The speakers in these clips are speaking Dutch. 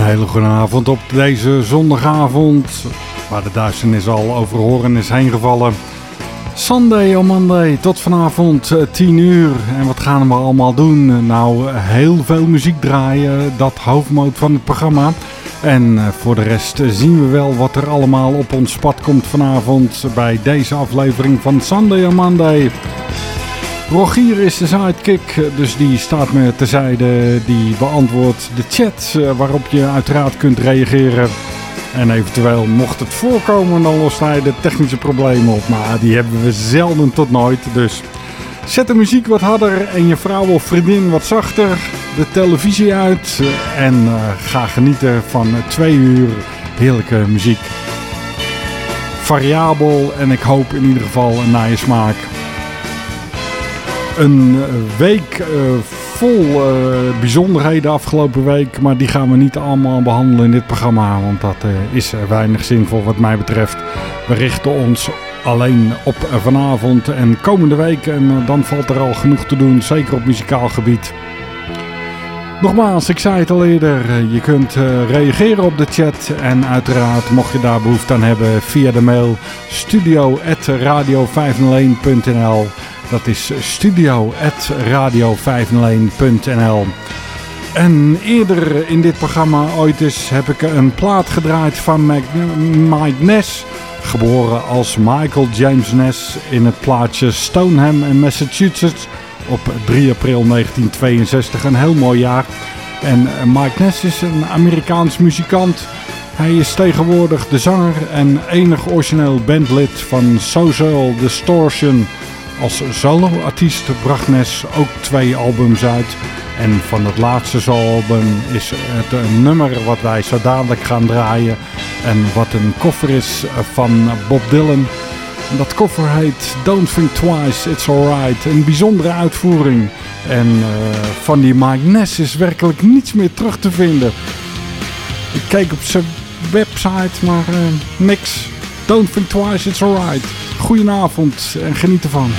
Goedenavond op deze zondagavond, waar de duisternis al over horen is heen gevallen. Sunday on Monday, tot vanavond 10 eh, uur. En wat gaan we allemaal doen? Nou, heel veel muziek draaien, dat hoofdmoot van het programma. En eh, voor de rest zien we wel wat er allemaal op ons pad komt vanavond bij deze aflevering van Sunday on Monday. Rogier is de sidekick, dus die staat me terzijde. Die beantwoordt de chat eh, waarop je uiteraard kunt reageren. En eventueel mocht het voorkomen, dan lost hij de technische problemen op. Maar die hebben we zelden tot nooit. Dus zet de muziek wat harder en je vrouw of vriendin wat zachter. De televisie uit en uh, ga genieten van twee uur heerlijke muziek. Variabel en ik hoop in ieder geval naar je smaak. Een week uh, vol uh, bijzonderheden afgelopen week. Maar die gaan we niet allemaal behandelen in dit programma. Want dat uh, is weinig zinvol wat mij betreft. We richten ons alleen op vanavond en komende week. En dan valt er al genoeg te doen. Zeker op muzikaal gebied. Nogmaals, ik zei het al eerder, je kunt reageren op de chat en uiteraard mocht je daar behoefte aan hebben via de mail studio.radio501.nl dat is studio.radio501.nl En eerder in dit programma ooit eens heb ik een plaat gedraaid van Mike Ness. Geboren als Michael James Ness in het plaatsje Stoneham in Massachusetts op 3 april 1962. Een heel mooi jaar. En Mike Ness is een Amerikaans muzikant. Hij is tegenwoordig de zanger en enig origineel bandlid van Social Distortion. Als soloartiest bracht Ness ook twee albums uit. En van het laatste solo-album is het een nummer wat wij zo dadelijk gaan draaien. En wat een koffer is van Bob Dylan. Dat koffer heet Don't Think Twice, It's Alright. Een bijzondere uitvoering. En uh, van die Mike Ness is werkelijk niets meer terug te vinden. Ik keek op zijn website, maar uh, niks. Don't Think Twice, It's Alright. Goedenavond en geniet ervan.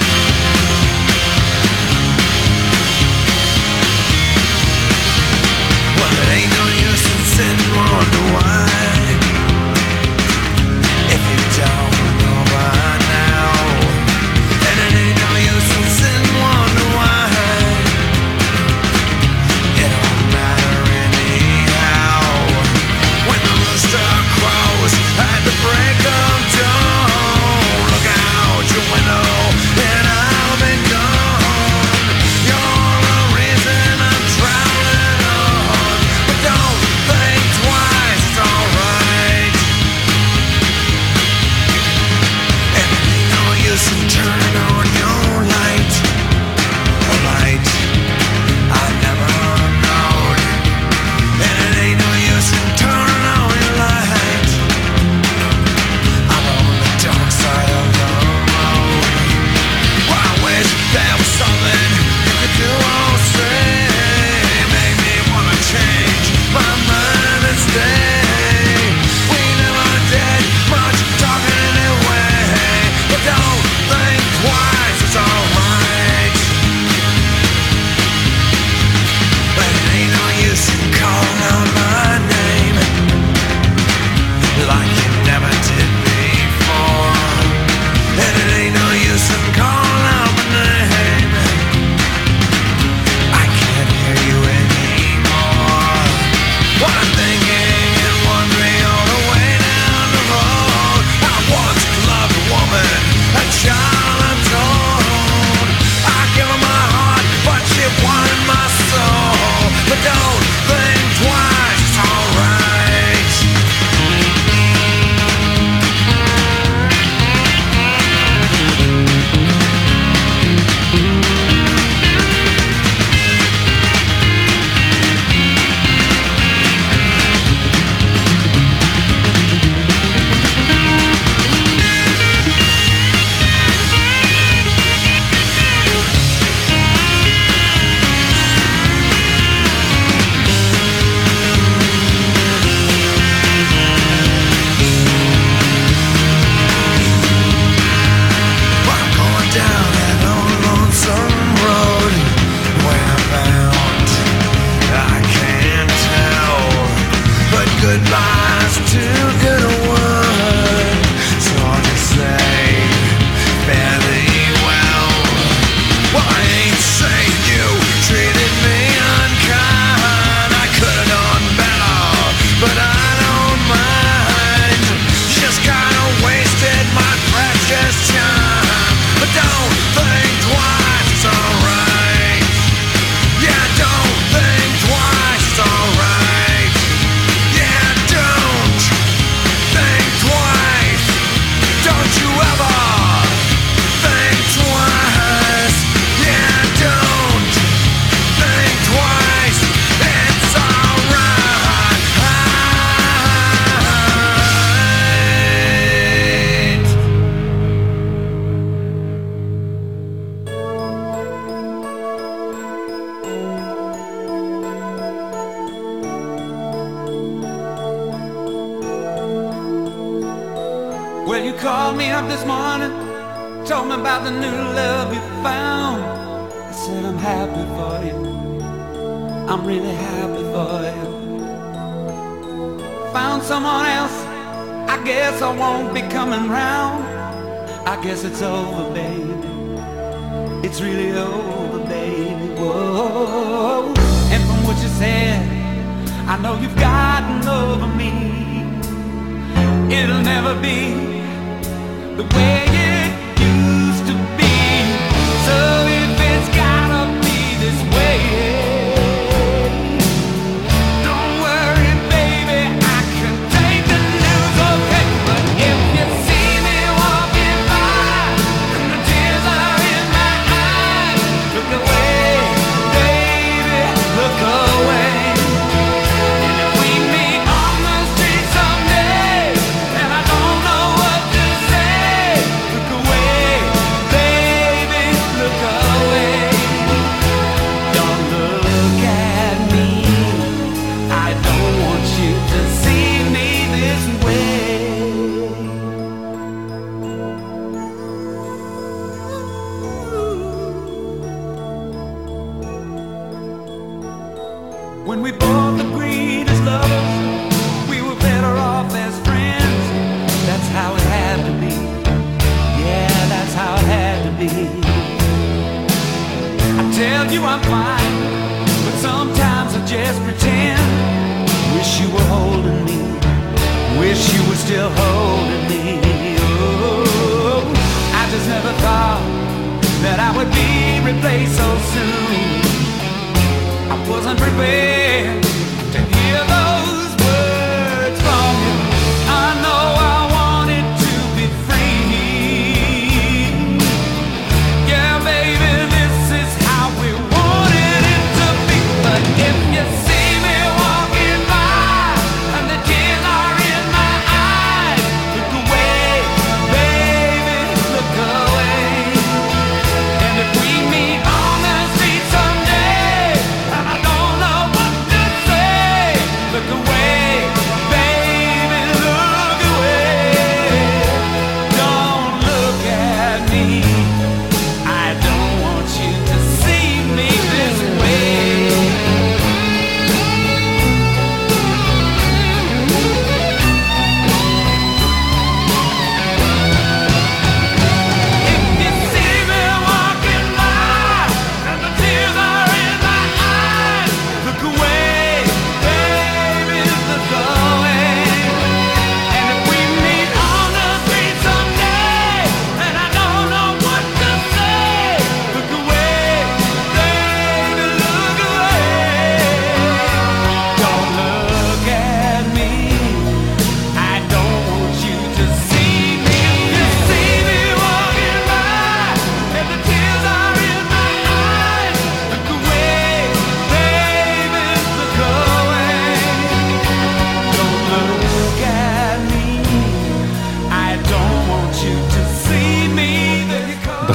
baby.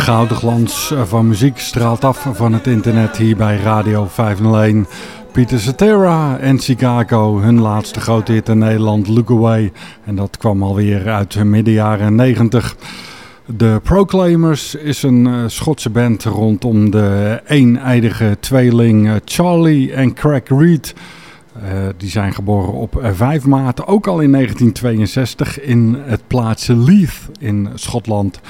Gouden glans van muziek straalt af van het internet hier bij Radio 501. Pieter Cetera en Chicago, hun laatste grote hit in Nederland, Look Away. En dat kwam alweer uit de midden jaren 90. De Proclaimers is een uh, Schotse band rondom de eeneidige tweeling uh, Charlie en Craig Reed. Die zijn geboren op 5 maart, ook al in 1962, in het plaatsje Leith in Schotland.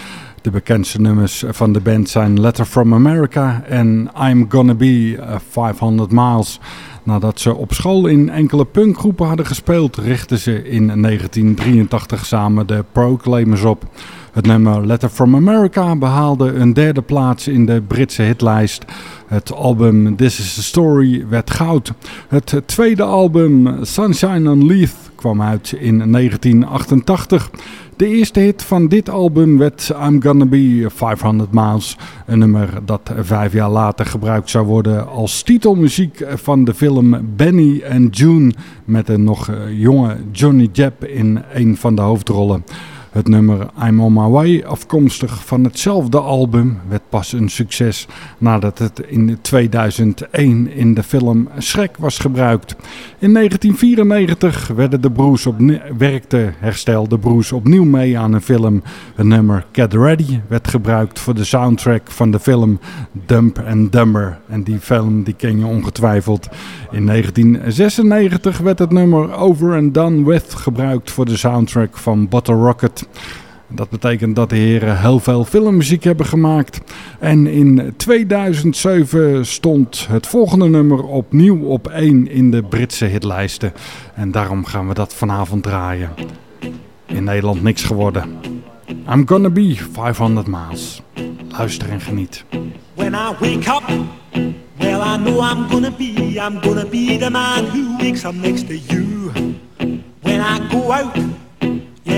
De bekendste nummers van de band zijn Letter from America en I'm Gonna Be 500 Miles. Nadat ze op school in enkele punkgroepen hadden gespeeld, richtten ze in 1983 samen de Proclaimers op. Het nummer Letter from America behaalde een derde plaats in de Britse hitlijst. Het album This is the Story werd goud. Het tweede album Sunshine on Leith kwam uit in 1988. De eerste hit van dit album werd I'm Gonna Be 500 Miles. Een nummer dat vijf jaar later gebruikt zou worden als titelmuziek van de film Benny and June. Met een nog jonge Johnny Depp in een van de hoofdrollen. Het nummer I'm On My Way, afkomstig van hetzelfde album, werd pas een succes nadat het in 2001 in de film Schrek was gebruikt. In 1994 werden de broers werkte Herstel de broers opnieuw mee aan een film. Het nummer Get Ready werd gebruikt voor de soundtrack van de film Dump and Dumber. En die film die ken je ongetwijfeld. In 1996 werd het nummer Over and Done With gebruikt voor de soundtrack van Bottle Rocket. Dat betekent dat de heren heel veel filmmuziek hebben gemaakt. En in 2007 stond het volgende nummer opnieuw op 1 in de Britse hitlijsten. En daarom gaan we dat vanavond draaien. In Nederland niks geworden. I'm gonna be 500 miles. Luister en geniet. When I wake up, well, I know I'm gonna be, I'm gonna be the man who wakes up next to you. When I go out,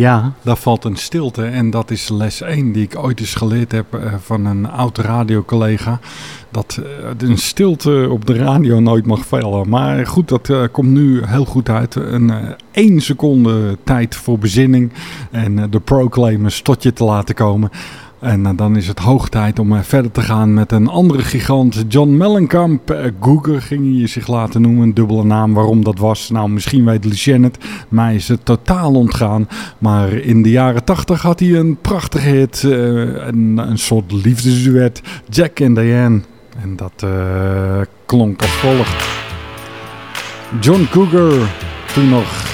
Ja, daar valt een stilte en dat is les 1 die ik ooit eens geleerd heb eh, van een oud radiocollega. Dat eh, een stilte op de radio nooit mag vallen. Maar goed, dat eh, komt nu heel goed uit. Een eh, 1 seconde tijd voor bezinning en de proclaimers tot je te laten komen. En eh, dan is het hoog tijd om eh, verder te gaan met een andere gigant, John Mellencamp. Eh, Googer ging hij zich laten noemen, een dubbele naam. Waarom dat was, nou misschien weet Lucien het. Mij is het totaal ontgaan. Maar in de jaren tachtig had hij een prachtige hit, een, een soort liefdesduet, Jack and Diane. En dat klonk als volgt. John Cougar, toen nog,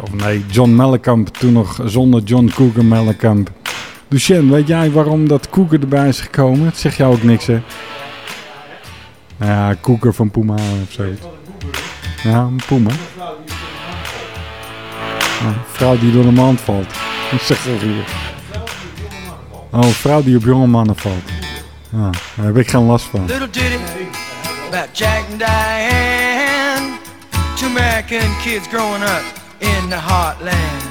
of nee, John Mellencamp, toen nog zonder John Cougar Mellencamp. Lucien, weet jij waarom dat Cougar erbij is gekomen? Het zegt jou ook niks, hè? Nou ja, Cougar van Puma of zoiets. Ja, een Puma. Oh, een vrouw die door de mand valt. Ik zeg het hier. Oh, een vrouw die op jonge mannen valt. Ja, daar heb ik geen last van. Little about Jack and Diane. Two American kids growing up in the heartland.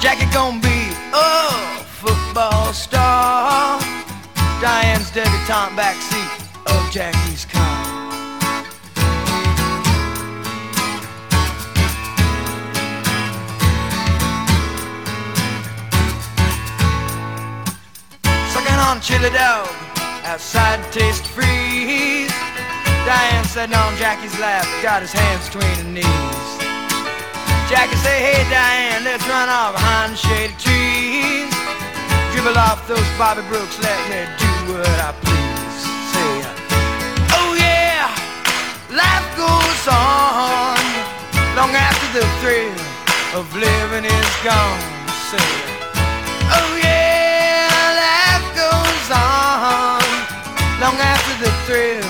Jackie gonna be a football star. Diane's debutante backseat of Jackie's car. Sucking on chili dog outside taste freeze. Diane sitting on Jackie's lap, got his hands between her knees. Jackie say, hey Diane, let's run off behind the shady trees. Dribble off those Bobby Brooks, let me do what I please. Say, oh yeah, life goes on long after the thrill of living is gone. Say, oh yeah, life goes on long after the thrill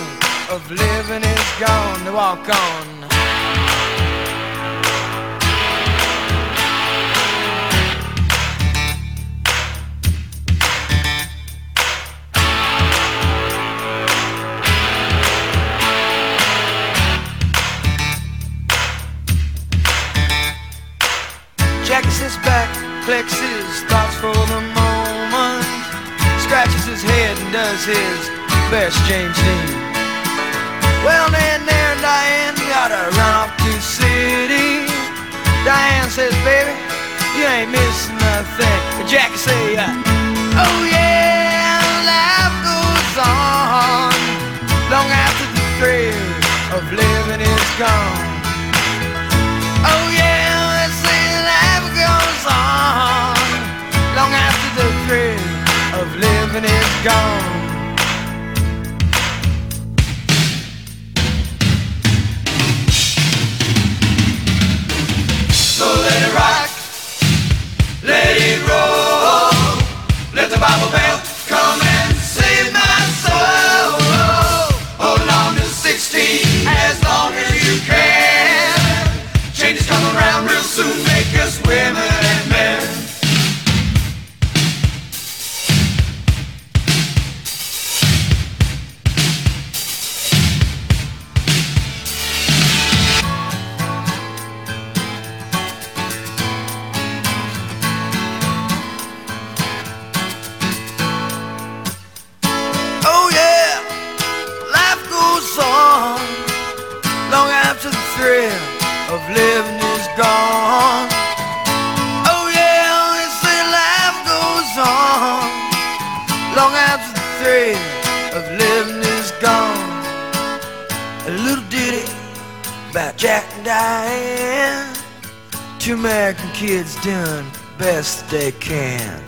of living is gone. To walk on. Sits back, his thoughts for the moment, scratches his head and does his best James Dean. Well, then there, Diane, gotta run off to city. Diane says, baby, you ain't missing nothing. And Jackie say, uh, oh yeah, life goes on long after the thrill of living is gone. Living is gone. So let it rock, let it roll, let the Bible gone. Oh yeah, they say life goes on long after the thrill of living is gone. A little ditty about Jack and Diane. Two American kids doing best they can.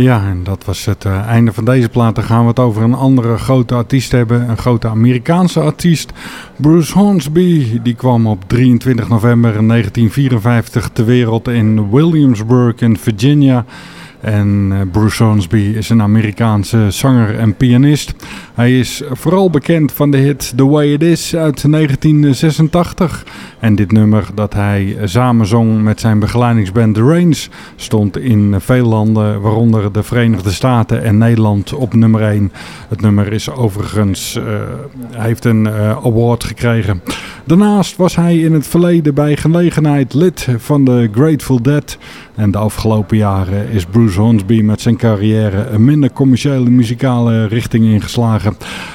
Ja, en dat was het uh, einde van deze plaat. Dan gaan we het over een andere grote artiest hebben. Een grote Amerikaanse artiest. Bruce Hornsby. Die kwam op 23 november 1954 ter wereld in Williamsburg in Virginia. En eh, Bruce Hornsby is een Amerikaanse zanger en pianist. Hij is vooral bekend van de hit The Way It Is uit 1986. En dit nummer dat hij samen zong met zijn begeleidingsband The Rains stond in veel landen, waaronder de Verenigde Staten en Nederland, op nummer 1. Het nummer is overigens, hij heeft een uh, award gekregen. Daarnaast was hij in het verleden bij gelegenheid lid van de Grateful Dead. En de afgelopen jaren is Bruce Hornsby met zijn carrière een minder commerciële muzikale richting ingeslagen.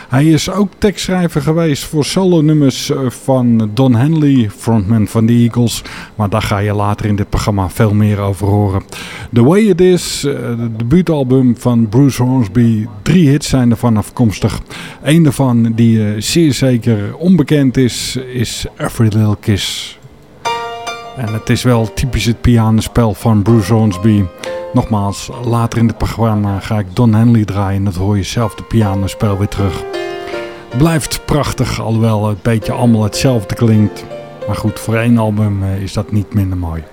Hij is ook tekstschrijver geweest voor solo-nummers eh, van Don Henley, frontman van de Eagles. Maar daar ga je later in dit programma veel meer over horen. The Way It Is, het eh, debuutalbum van Bruce Hornsby. Drie hits zijn ervan afkomstig. Eén daarvan die eh, zeer zeker onbekend is, is Every Little Kiss. En het is wel typisch het pianospel van Bruce Hornsby. Nogmaals, later in het programma ga ik Don Henley draaien. En dat hoor je zelf de pianospel weer terug. Blijft prachtig, alhoewel het beetje allemaal hetzelfde klinkt. Maar goed, voor één album eh, is dat niet minder mooi.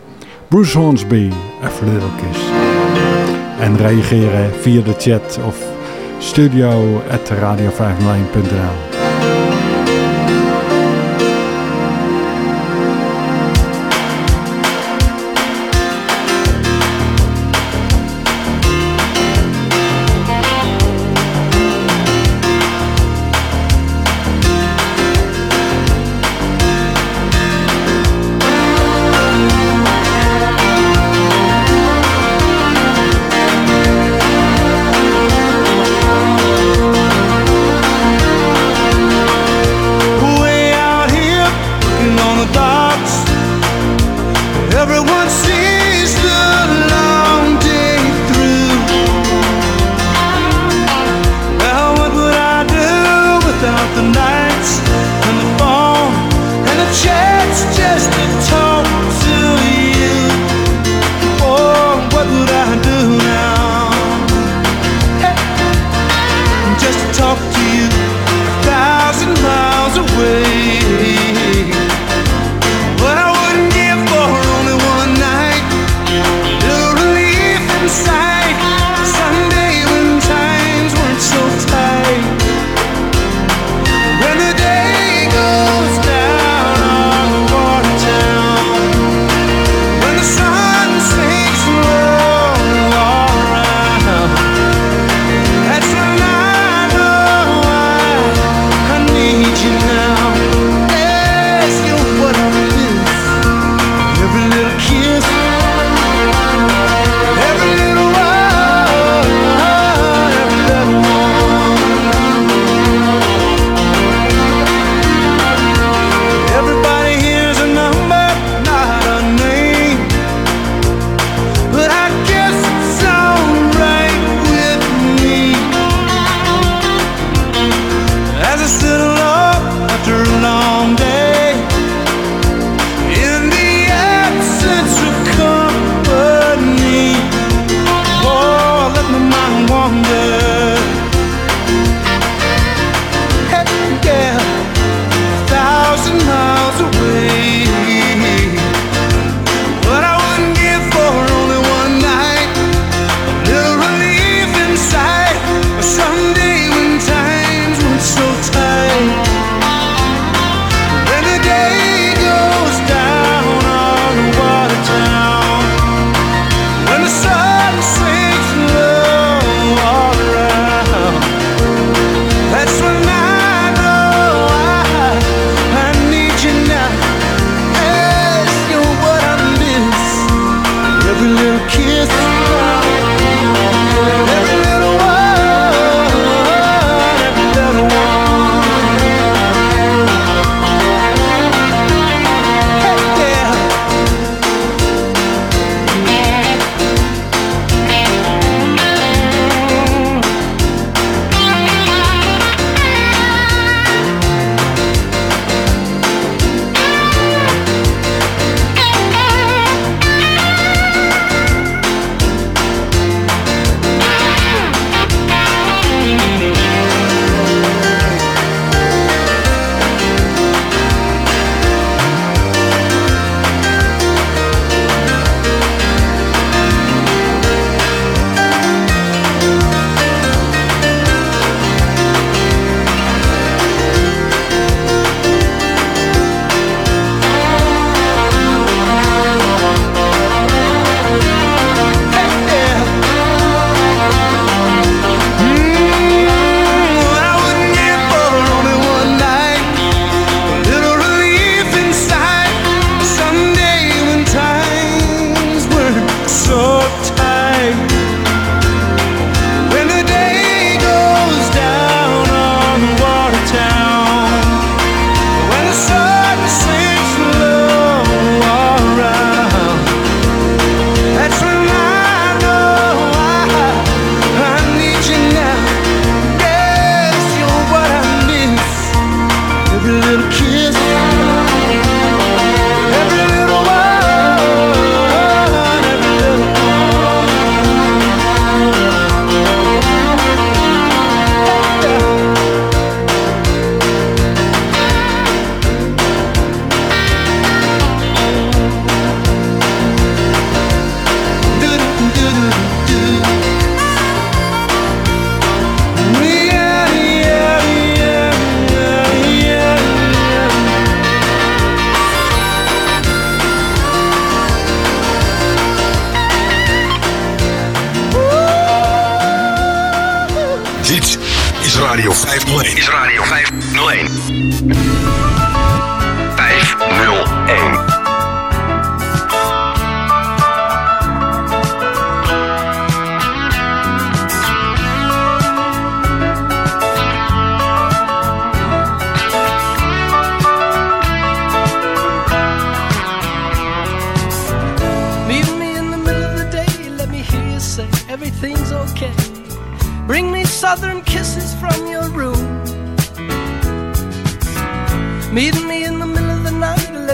Bruce Hornsby, Every Little Kiss. En reageren via de chat of studio at radio501.nl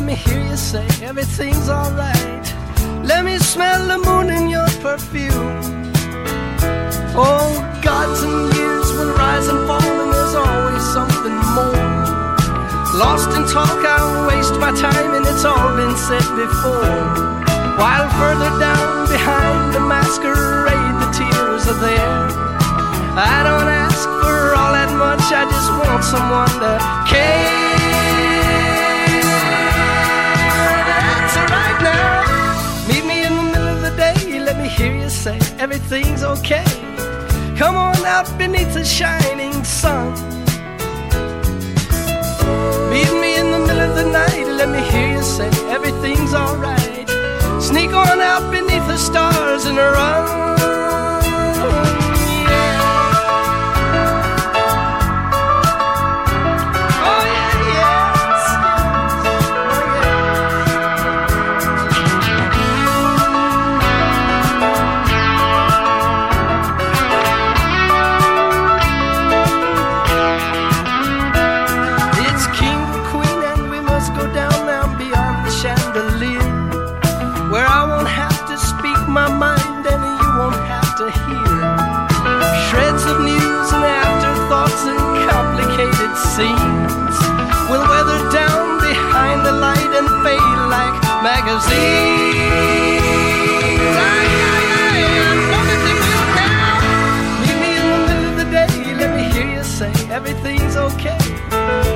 me hear you say everything's alright. Let me smell the moon in your perfume. Oh, gods and years will rise and fall, and there's always something more. Lost in talk, I'll waste my time, and it's all been said before. While further down behind the masquerade, the tears are there. I don't ask for all that much, I just want someone to care. Everything's okay. Come on out beneath the shining sun. Meet me in the middle of the night, let me hear you say everything's alright. Sneak on out beneath the stars and run. Scenes will weather down behind the light and fade like magazines. I know that they will now. Meet me in the middle of the day, let me hear you say everything's okay.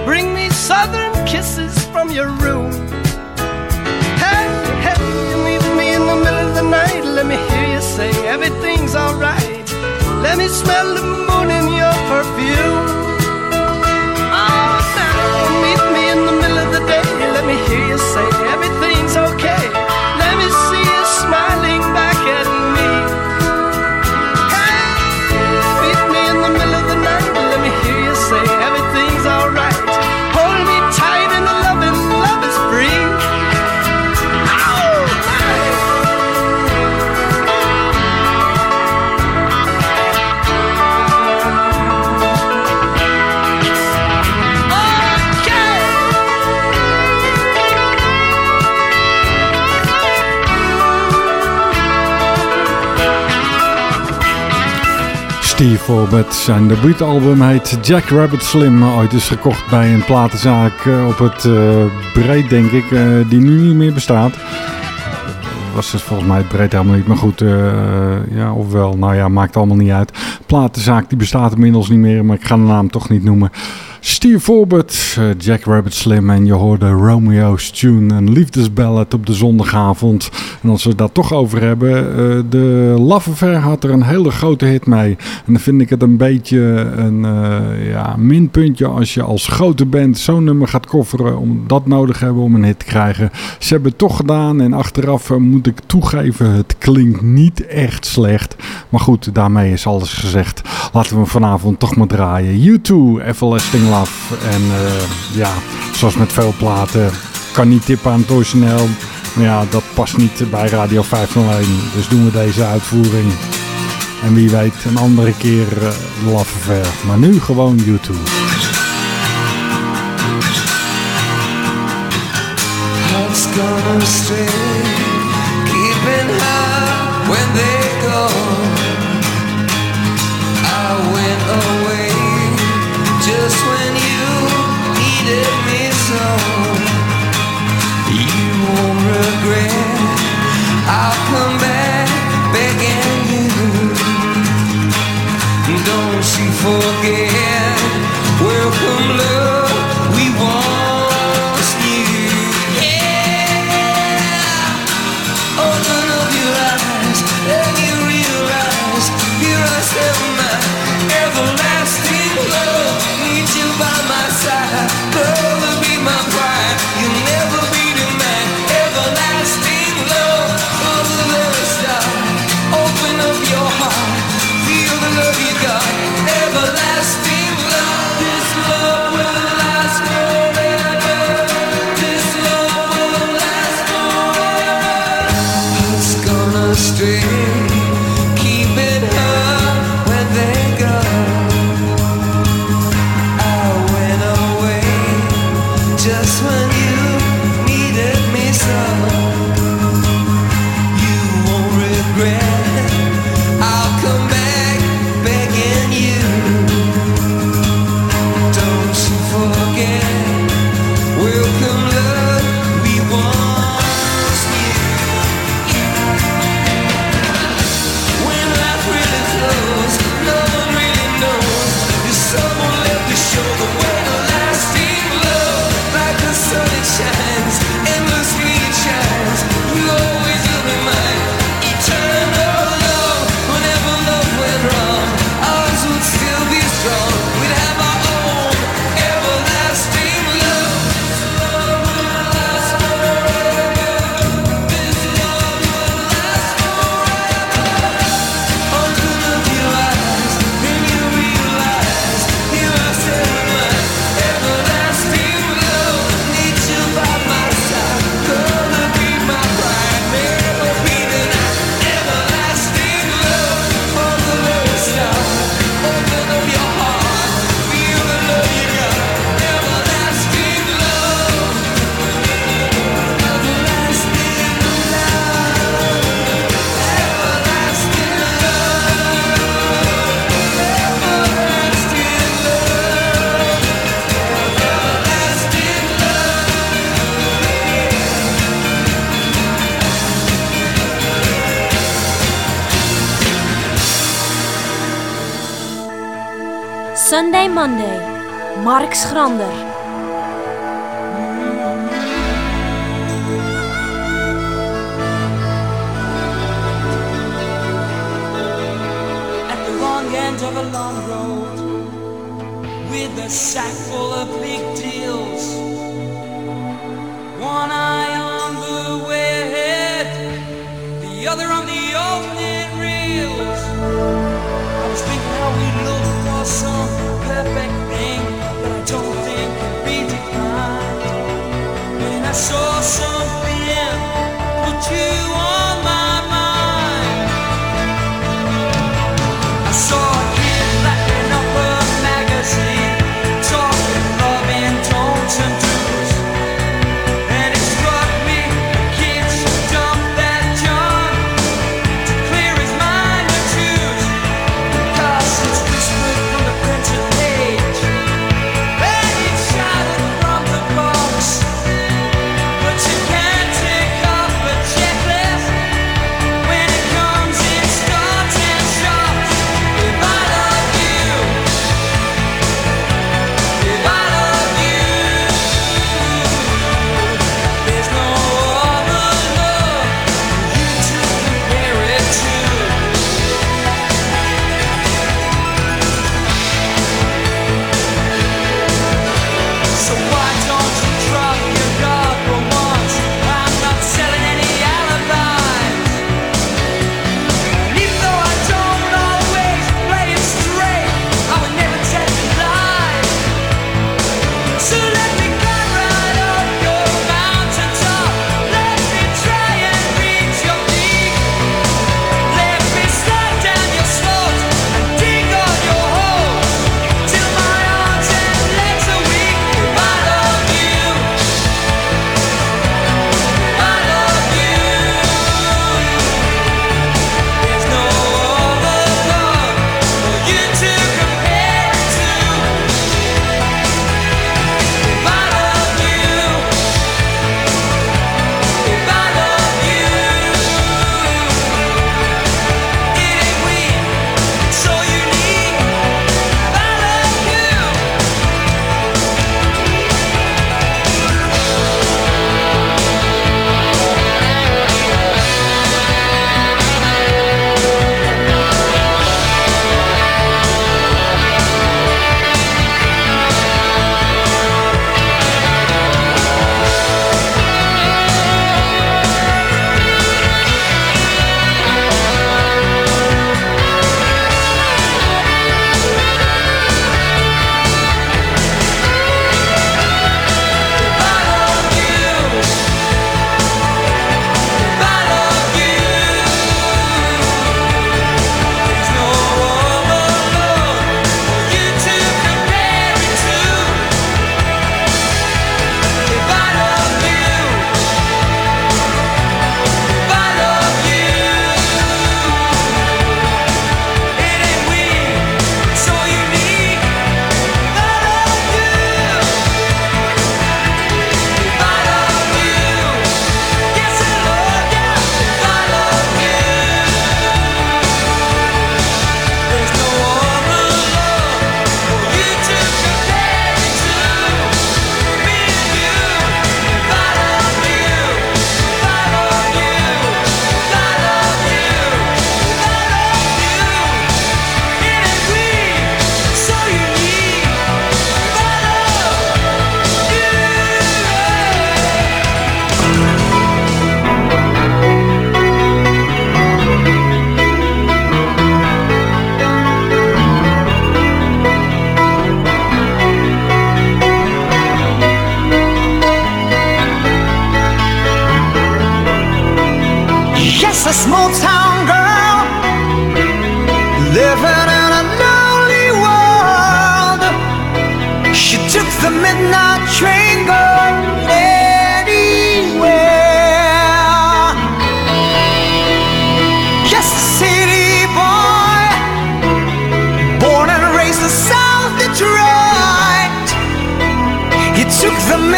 Bring me southern kisses from your room. Hey, hey, meet me in the middle of the night. Let me hear you say everything's alright. Let me smell the moon in your perfume. Hear you say Steve Forbett. Zijn debuutalbum heet Jack Rabbit Slim. Ooit is gekocht bij een platenzaak eh, op het eh, Breed, denk ik, eh, die nu niet meer bestaat. Was dus volgens mij het Breed helemaal niet. Maar goed, ja, ofwel, nou ja, maakt allemaal niet uit. Platenzaak die bestaat inmiddels niet meer, maar ik ga de naam toch niet noemen. Steve Forbert, Jack Rabbit Slim en je hoorde Romeo's Tune, een liefdesballad op de zondagavond. En als we daar toch over hebben, eh, de Love had er een hele grote hit mee. En dan vind ik het een beetje een eh, ja, minpuntje als je als grote band zo'n nummer gaat kofferen om dat nodig hebben om een hit te krijgen. Ze hebben het toch gedaan en achteraf eh, moet ik toegeven, het klinkt niet echt slecht. Maar goed, daarmee is alles gezegd. Laten we vanavond toch maar draaien. U2, Everlasting Love. En ja, zoals met veel platen, kan niet tippen aan het origineel. Ja, dat past niet bij Radio 501. Dus doen we deze uitvoering. En wie weet, een andere keer uh, Love Affair. Maar nu gewoon U2. Hearts gone astray, keeping when forget. Welcome, love. We once Schrander.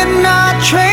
not train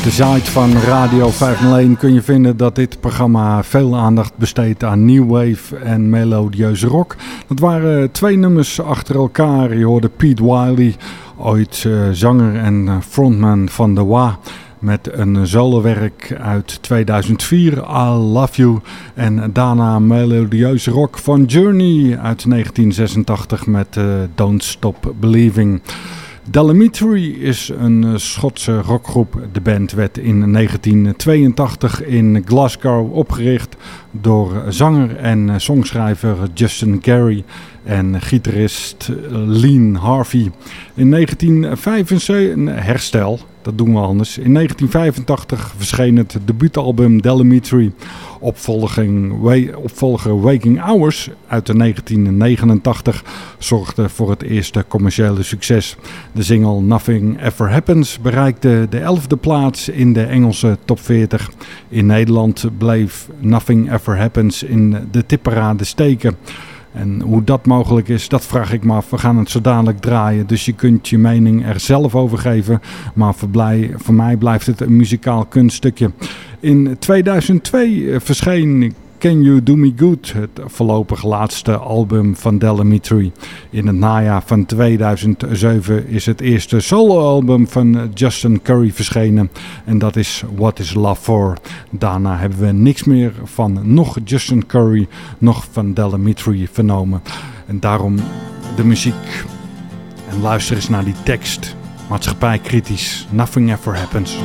Op de site van Radio 501 kun je vinden dat dit programma veel aandacht besteedt aan New Wave en melodieuze rock. Dat waren twee nummers achter elkaar. Je hoorde Pete Wiley, ooit eh, zanger en eh, frontman van The Wa met een solowerk uit 2004, I Love You. En daarna melodieuze rock van Journey uit 1986 met eh, Don't Stop Believing. Dalamitri is een eh, Schotse rockgroep. De band werd in 1982 in Glasgow opgericht door eh, zanger en eh, songschrijver Justin Gary en gitarist Lean Harvey. In 1975, herstel, dat doen we anders. In 1985 verscheen het debuutalbum Delamitri, opvolger Waking Hours uit de 1989, zorgde voor het eerste commerciële succes. De single Nothing Ever Happens bereikte de 11e plaats in de Engelse top 40. In Nederland bleef Nothing Ever Happens in de tipparade steken. En hoe dat mogelijk is, dat vraag ik me af. We gaan het zo dadelijk draaien, dus je kunt je mening er zelf over geven. Maar voor, voor mij blijft het een muzikaal kunststukje. In 2002 eh, verscheen Can You Do Me Good, het voorlopig laatste album van Delamitri. In het najaar van 2007 is het eerste soloalbum van Justin Curry verschenen. En dat is What Is Love For. Daarna hebben we niks meer van nog Justin Curry, nog van Delamitri vernomen. En daarom de muziek. En luister eens naar die tekst. Maatschappij kritisch. Nothing ever happens.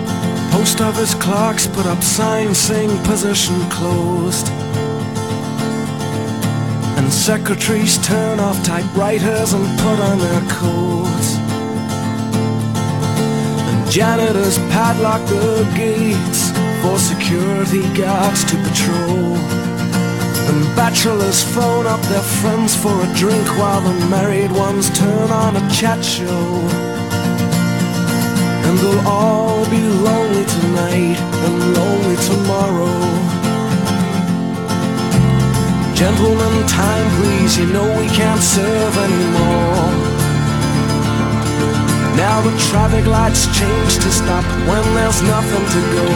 Post office clerks put up signs saying position closed. And secretaries turn off typewriters and put on their coats. And janitors padlock the gates for security guards to patrol. And bachelors phone up their friends for a drink while the married ones turn on a chat show. And they'll all be lonely tonight and lonely tomorrow. Gentlemen, time please, you know we can't serve anymore. Now the traffic lights change to stop when there's nothing to go.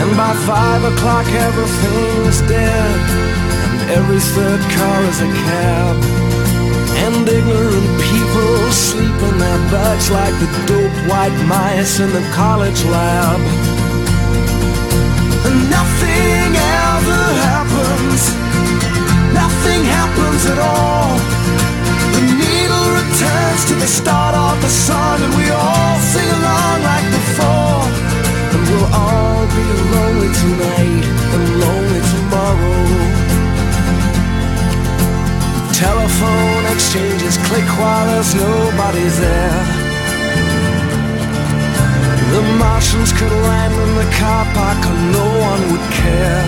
And by five o'clock everything's dead, and every third car is a cab. And ignorant people sleep in their beds like the dope white mice in the college lab. And nothing ever happens, nothing happens at all. The needle returns to the start of the song, and we all sing along like before. And we'll all be lonely tonight and lonely Telephone exchanges click while there's nobody there. The Martians could land in the car park and no one would care.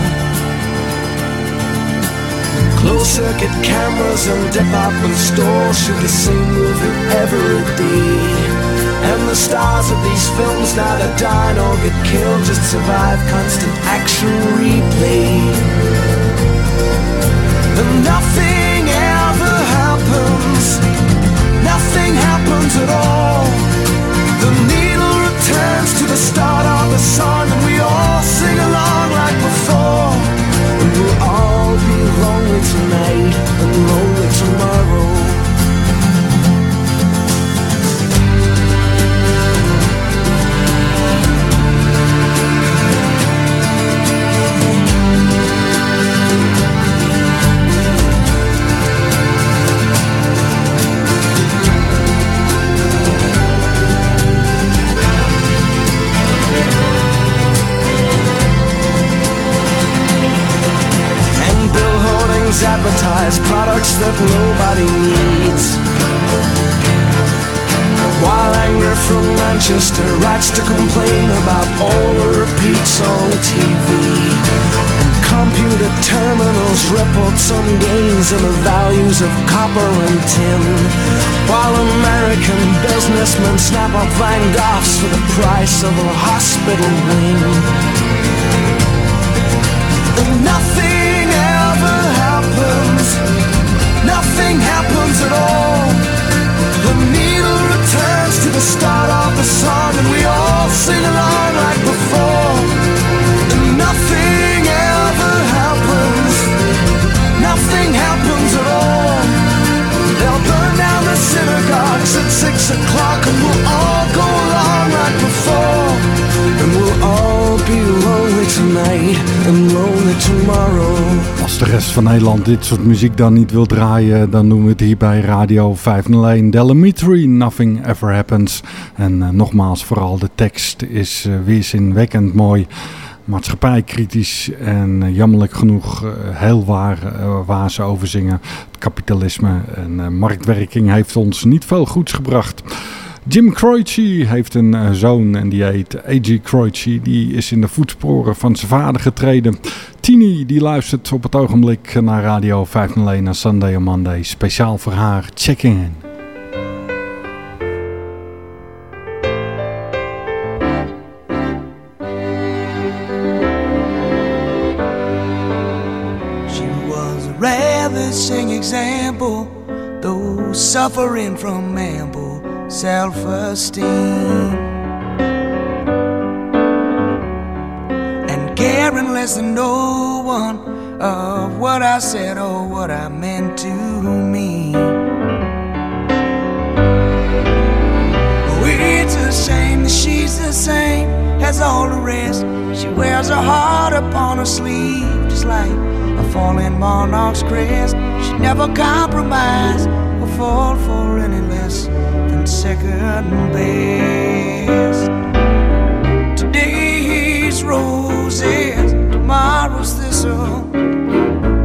Closed circuit cameras and department stores shoot the same movie every day. And the stars of these films neither die nor get killed, just survive constant action replay. And nothing happens. Nothing happens at all. The needle returns to the start of the song, and we all sing along like before. And we'll all be lonely tonight and lonely tomorrow. Advertise products that nobody needs. While anger from Manchester writes to complain about all the repeats on TV. And computer terminals report some gains in the values of copper and tin. While American businessmen snap up Van Goghs for the price of a hospital wing. And nothing happens. Nothing happens at all. The needle returns to the start of the song, and we all sing along like before. And nothing ever happens. Nothing happens at all. They'll burn down the synagogues at six o'clock, and we'll Als de rest van Nederland dit soort muziek dan niet wil draaien, dan doen we het hier bij Radio 501. Delamitri, Nothing Ever Happens. En eh, nogmaals, vooral de tekst is uh, weerzinwekkend mooi. Maatschappijkritisch en uh, jammerlijk genoeg heel waar waar ze over zingen. Het kapitalisme en marktwerking heeft ons niet veel goeds gebracht. Jim Croce heeft een eh, zoon en die heet A.G. Croce. Die is in de voetsporen van zijn vader getreden. Tini die luistert op het ogenblik naar Radio 501 naar Sunday on Monday. Speciaal voor haar. Checking in. Example, though suffering from ample self esteem. And caring less than no one of what I said or what I meant to mean. Oh, it's a shame that she's the same as all the rest. She wears her heart upon her sleeve, just like a fallen monarch's crest. She never compromise or fall for any less than second best. Today's roses, tomorrow's thistle.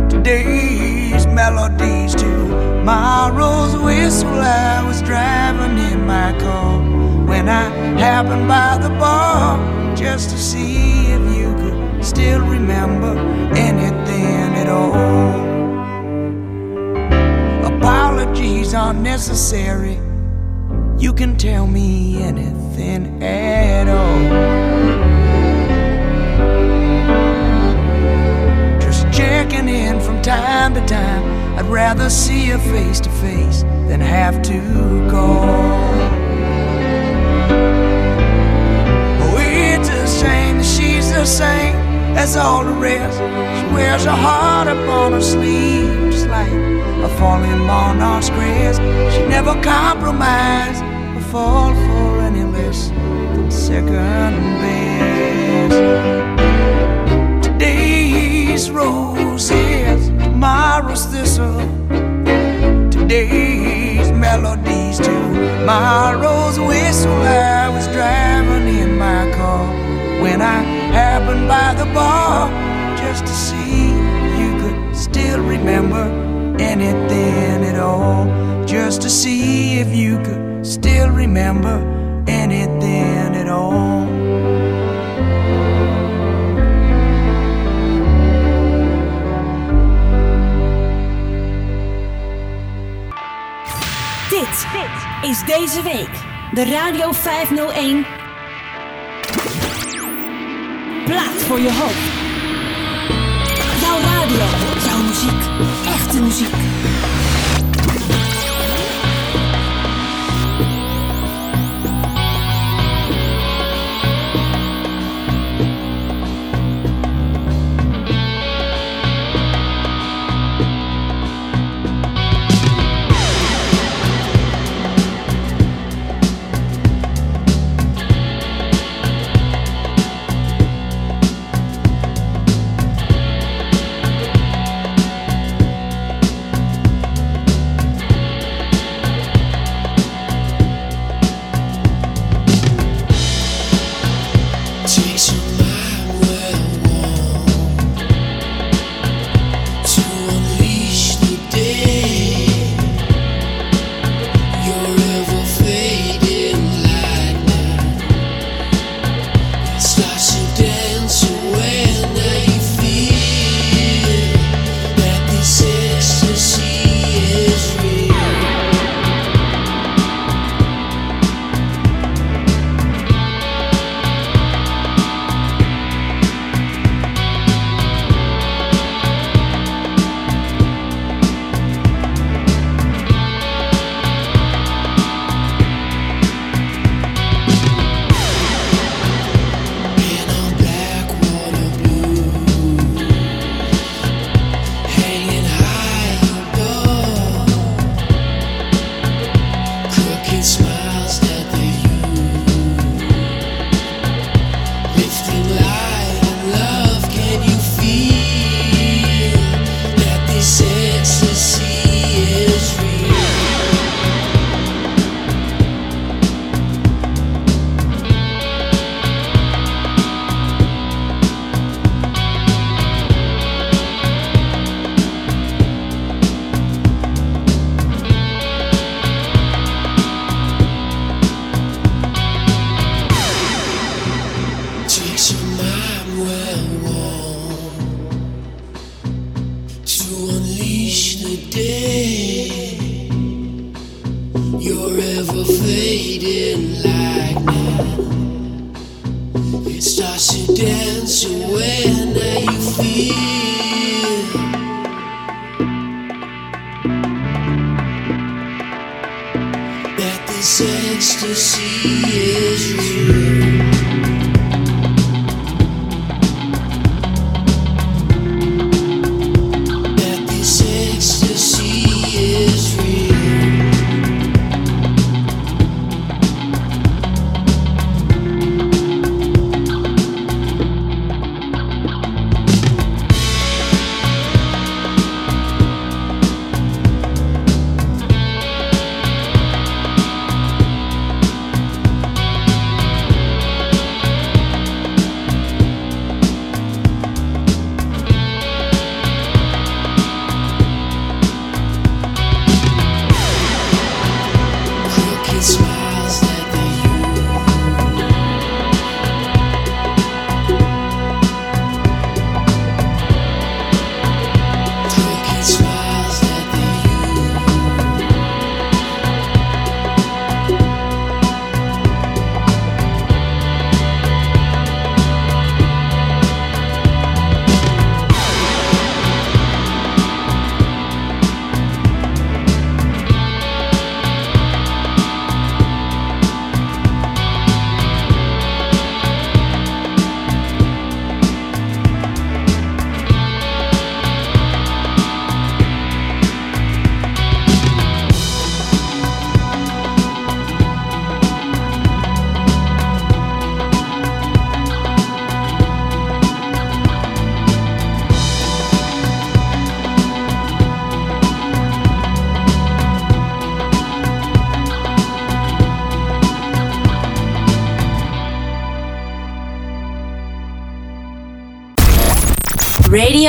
Today's melodies, tomorrow's whistle. I was driving in my car when I happened by the bar just to see if you could still remember anything at all. Apologies aren't necessary. You can tell me anything at all. Just checking in from time to time. I'd rather see you face to face than have to call. Oh, she's the same as all the rest. She wears her heart upon her sleeve, just like a falling monarch's crest. She never compromised fall for any less than second best. Today's roses, tomorrow's thistle. Today's melodies, tomorrow's whistle. I was driving in my car when I happened by the bar just to see you could still remember anything at all. Just to see if you could still remember anything at all. Dit is deze week de Radio 501 Plaat voor je hoop. Jouw radio, jouw muziek, echte muziek.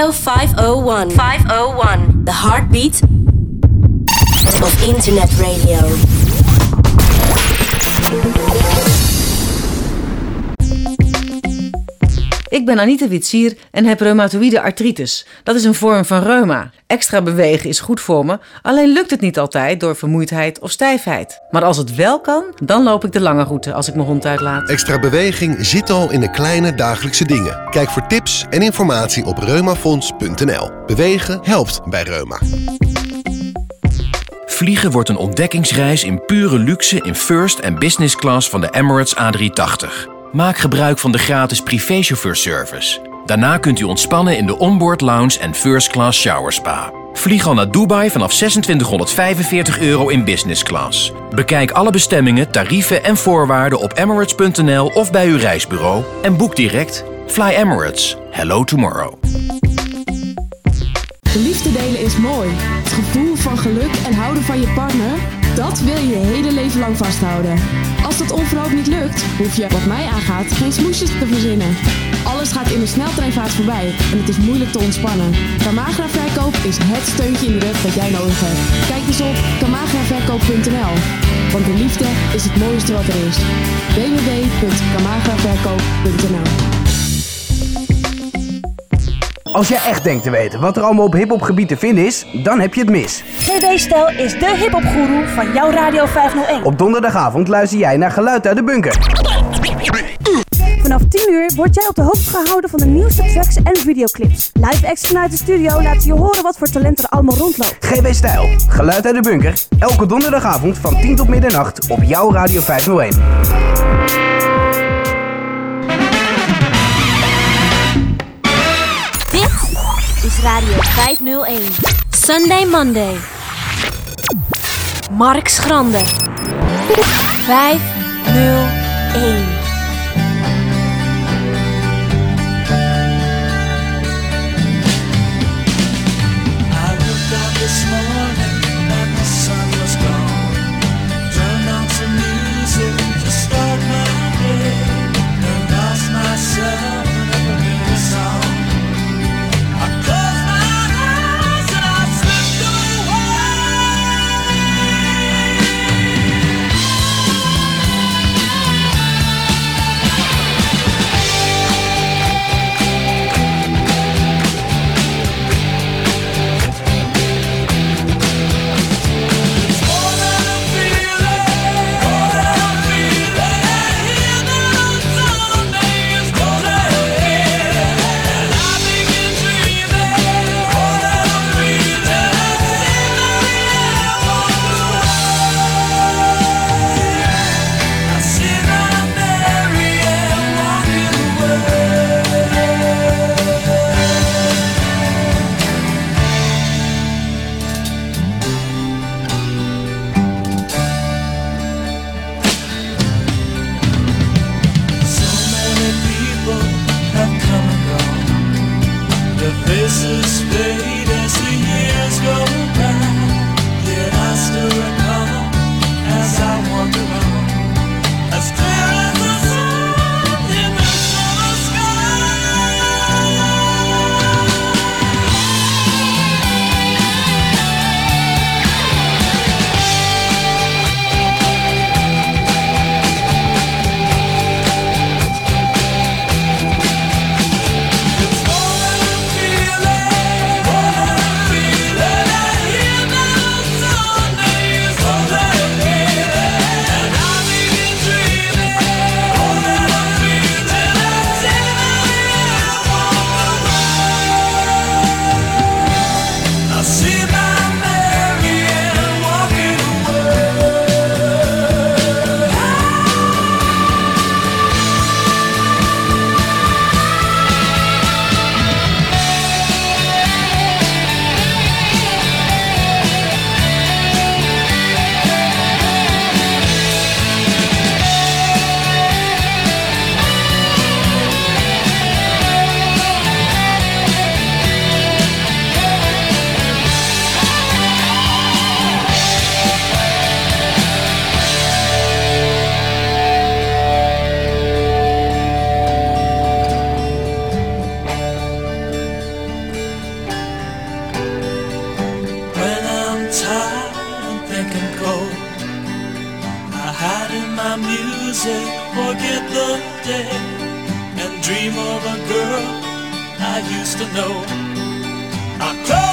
Radio 501. 501. The heartbeat of internet radio. Ik ben Anita Witsier en heb reumatoïde artritis. Dat is een vorm van reuma. Extra bewegen is goed voor me, alleen lukt het niet altijd door vermoeidheid of stijfheid. Maar als het wel kan, dan loop ik de lange route als ik mijn hond uitlaat. Extra beweging zit al in de kleine dagelijkse dingen. Kijk voor tips en informatie op reumafonds.nl. Bewegen helpt bij reuma. Vliegen wordt een ontdekkingsreis in pure luxe in first en business class van de Emirates A380. Maak gebruik van de gratis privéchauffeurservice. Daarna kunt u ontspannen in de onboard lounge en first class shower spa. Vlieg al naar Dubai vanaf 2645 euro in business class. Bekijk alle bestemmingen, tarieven en voorwaarden op emirates.nl of bij uw reisbureau en boek direct. Fly Emirates. Hello tomorrow. De liefde delen is mooi. Het gevoel van geluk en houden van je partner, dat wil je je hele leven lang vasthouden. Als dat onverhoopt niet lukt, hoef je, wat mij aangaat, geen smoesjes te verzinnen. Alles gaat in een sneltreinvaart voorbij en het is moeilijk te ontspannen. Camagra Verkoop is het steuntje in de rug dat jij nodig hebt. Kijk eens op camagraverkoop.nl, want de liefde is het mooiste wat er is. www.camagraverkoop.nl Als jij echt denkt te weten wat er allemaal op hiphopgebied te vinden is, dan heb je het mis. GB Stel is de hiphopgoeroe van jouw Radio 501. Op donderdagavond luister jij naar Geluid uit de Bunker. Vanaf 10 uur word jij op de hoogte gehouden van de nieuwste tracks en videoclips. Live acts vanuit de studio laten je horen wat voor talent er allemaal rondloopt. GB Stijl, Geluid uit de Bunker. Elke donderdagavond van 10 tot middernacht op jouw Radio 501. Dit is Radio 501. Sunday Monday. Mark Schrander. 501. Dream of a girl I used to know. I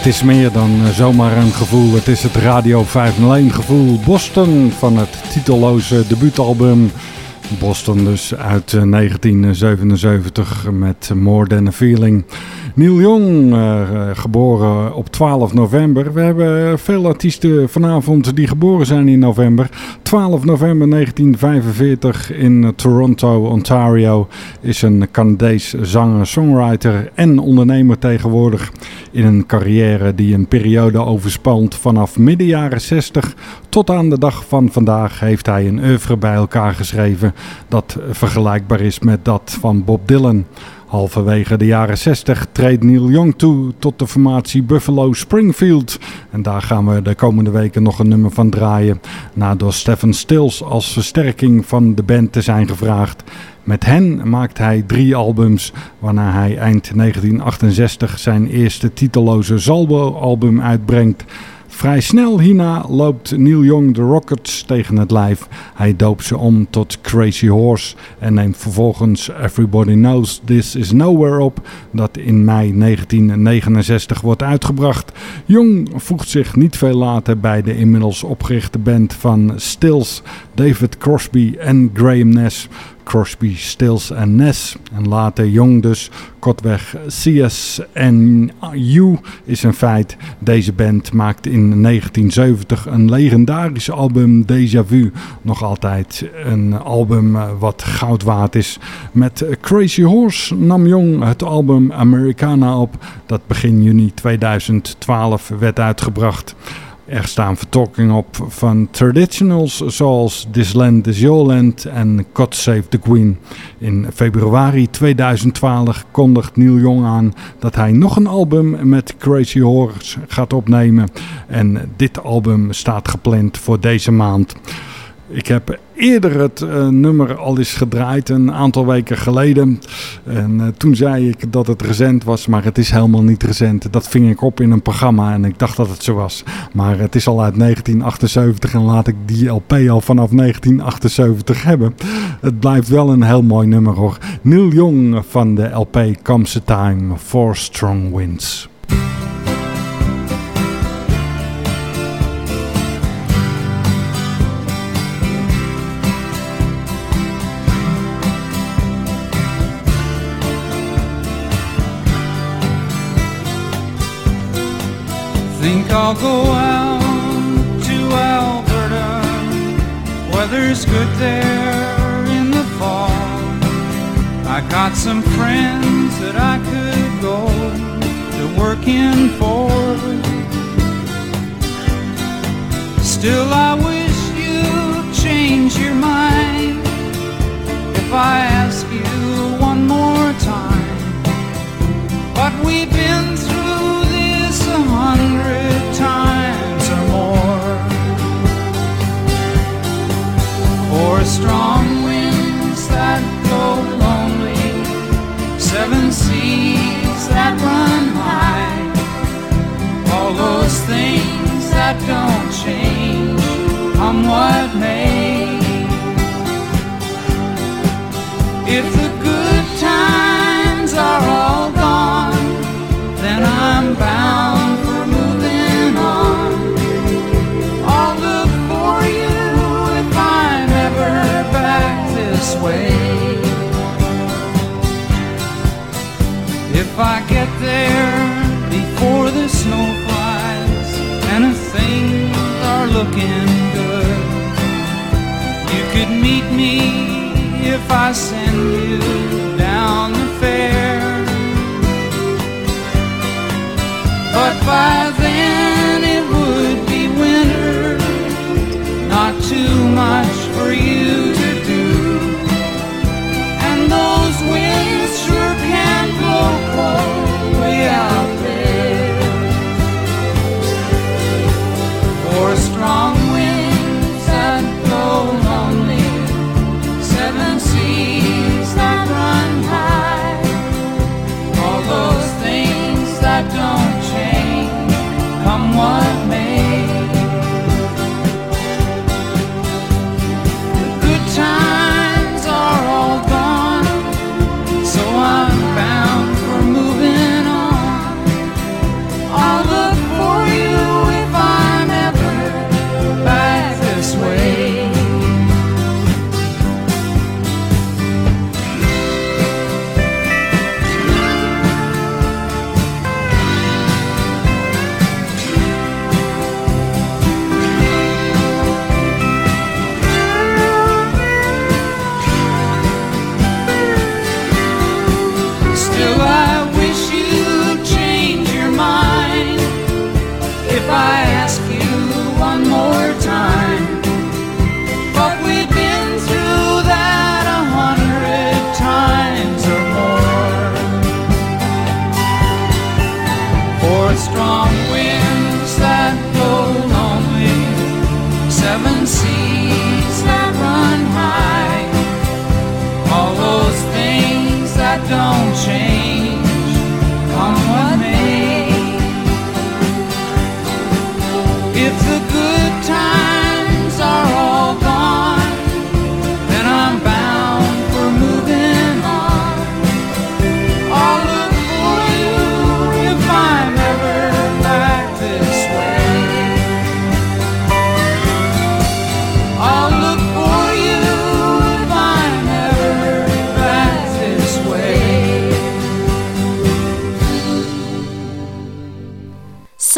het is meer dan eh, zomaar een gevoel. Het is het Radio 501 gevoel Boston van het titelloze debuutalbum. Boston dus uit eh, 1977 met More Than a Feeling. Neil Young, eh, eh, geboren op 12 november. We hebben veel artiesten vanavond die geboren zijn in november. 12 november 1945 in Toronto, Ontario, is een Canadees zanger, songwriter en ondernemer tegenwoordig. In een carrière die een periode overspant vanaf midden jaren 60 tot aan de dag van vandaag heeft hij een oeuvre bij elkaar geschreven dat vergelijkbaar is met dat van Bob Dylan. Halverwege de jaren 60 treedt Neil Young toe tot de formatie Buffalo Springfield. En daar gaan we de komende weken nog een nummer van draaien. Na door Stephen Stills als versterking van de band te zijn gevraagd. Met hen maakt hij drie albums, waarna hij eind 1968 zijn eerste titelloze Salvo-album uitbrengt. Vrij snel hierna loopt Neil Young de Rockets tegen het lijf. Hij doopt ze om tot Crazy Horse en neemt vervolgens Everybody Knows This Is Nowhere op, dat in mei 1969 wordt uitgebracht. Young voegt zich niet veel later bij de inmiddels opgerichte band van Stills, David Crosby en Graham Nash. Crosby, Stills en Ness. En later Young dus. Kortweg CSNU is een feit. Deze band maakte in 1970 een legendarisch album Déjà Vu. Nog altijd een album eh, wat goud waard is. Met Crazy Horse nam Young het album Americana op. Dat begin juni 2012 werd uitgebracht. Er staan vertolkingen op van traditionals zoals This Land Is Your Land en God Save the Queen. In februari 2012 kondigt Neil Young aan dat hij nog een album met Crazy Horse gaat opnemen. En dit album staat gepland voor deze maand. Ik heb eerder het eh, nummer al eens gedraaid, een aantal weken geleden. En eh, toen zei ik dat het recent was, maar het is helemaal niet recent. Dat ving ik op in een programma en ik dacht dat het zo was. Maar het is al uit 1978 en laat ik die LP al vanaf 1978 hebben. Het blijft wel een heel mooi nummer hoor. Neil Young van de LP Comes a Time for Strong Winds. I'll go out to Alberta. Weather's good there in the fall. I got some friends that I could go to working for. Still, I wish you'd change your mind if I ask you one more time. But we've been strong winds that blow lonely, seven seas that run high, all those things that don't change, come what may. If the there before the snow flies and things are looking good, you could meet me if I send you down the fair. But by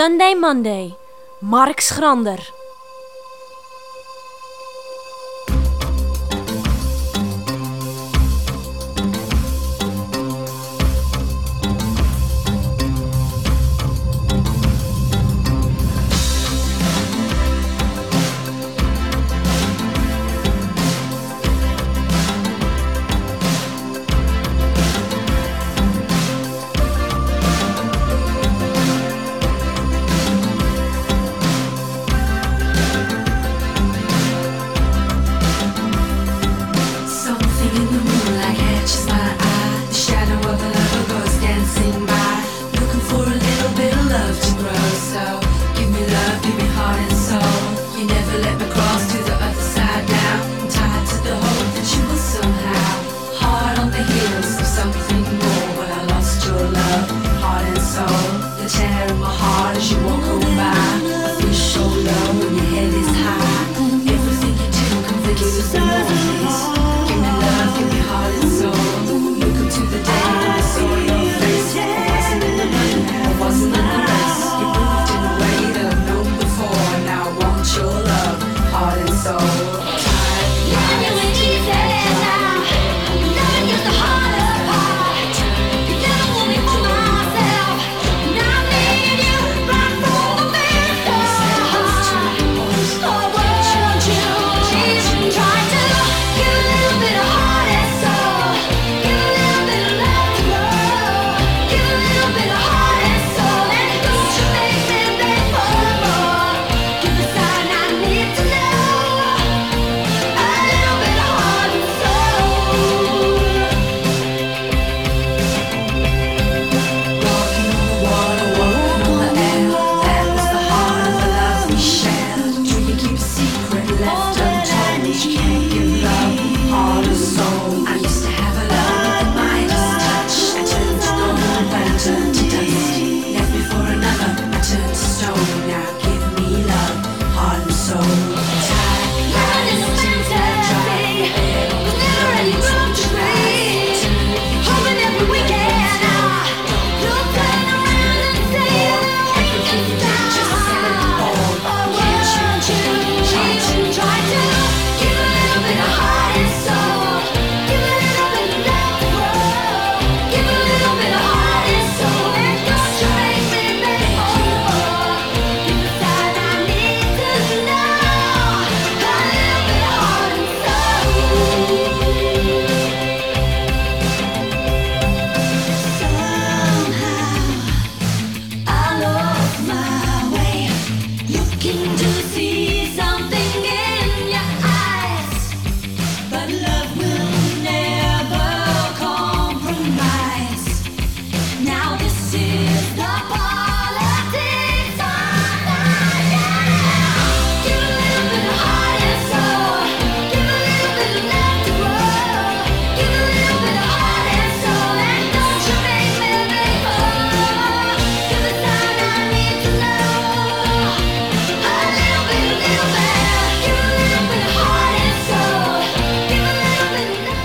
Sunday Monday. Mark Schrander.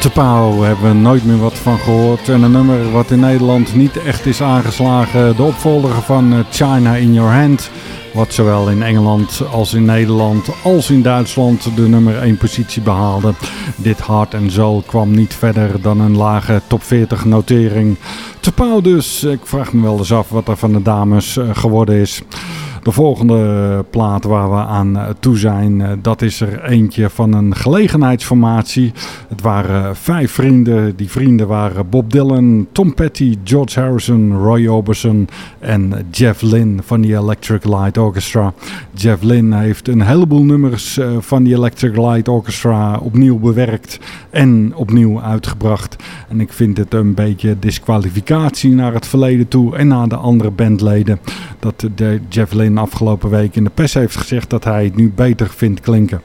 Little bit. Te Pauw hebben we nooit meer wat van gehoord. En een nummer wat in Nederland niet echt is aangeslagen. De opvolger van eh, China in Your Hand. Wat zowel in Engeland als in Nederland als in Duitsland de nummer 1 positie behaalde. Dit Hart en Soul kwam niet verder dan een lage top 40 notering. Te Pauw dus. Ik vraag me wel eens af wat er van de dames eh, geworden is. De volgende plaat waar we aan eh, toe zijn, eh, dat is er eentje van een gelegenheidsformatie. Het waren vijf vrienden. Die vrienden waren Bob Dylan, Tom Petty, George Harrison, Roy Orbison en Jeff Lynne van die Electric Light Orchestra. Jeff Lynne heeft een heleboel nummers eh, van die Electric Light Orchestra opnieuw bewerkt en opnieuw uitgebracht. En ik vind het een beetje disqualificatie naar het verleden toe en naar de andere bandleden. Dat de Jeff Lynne afgelopen week in de pers heeft gezegd dat hij het nu beter vindt klinken.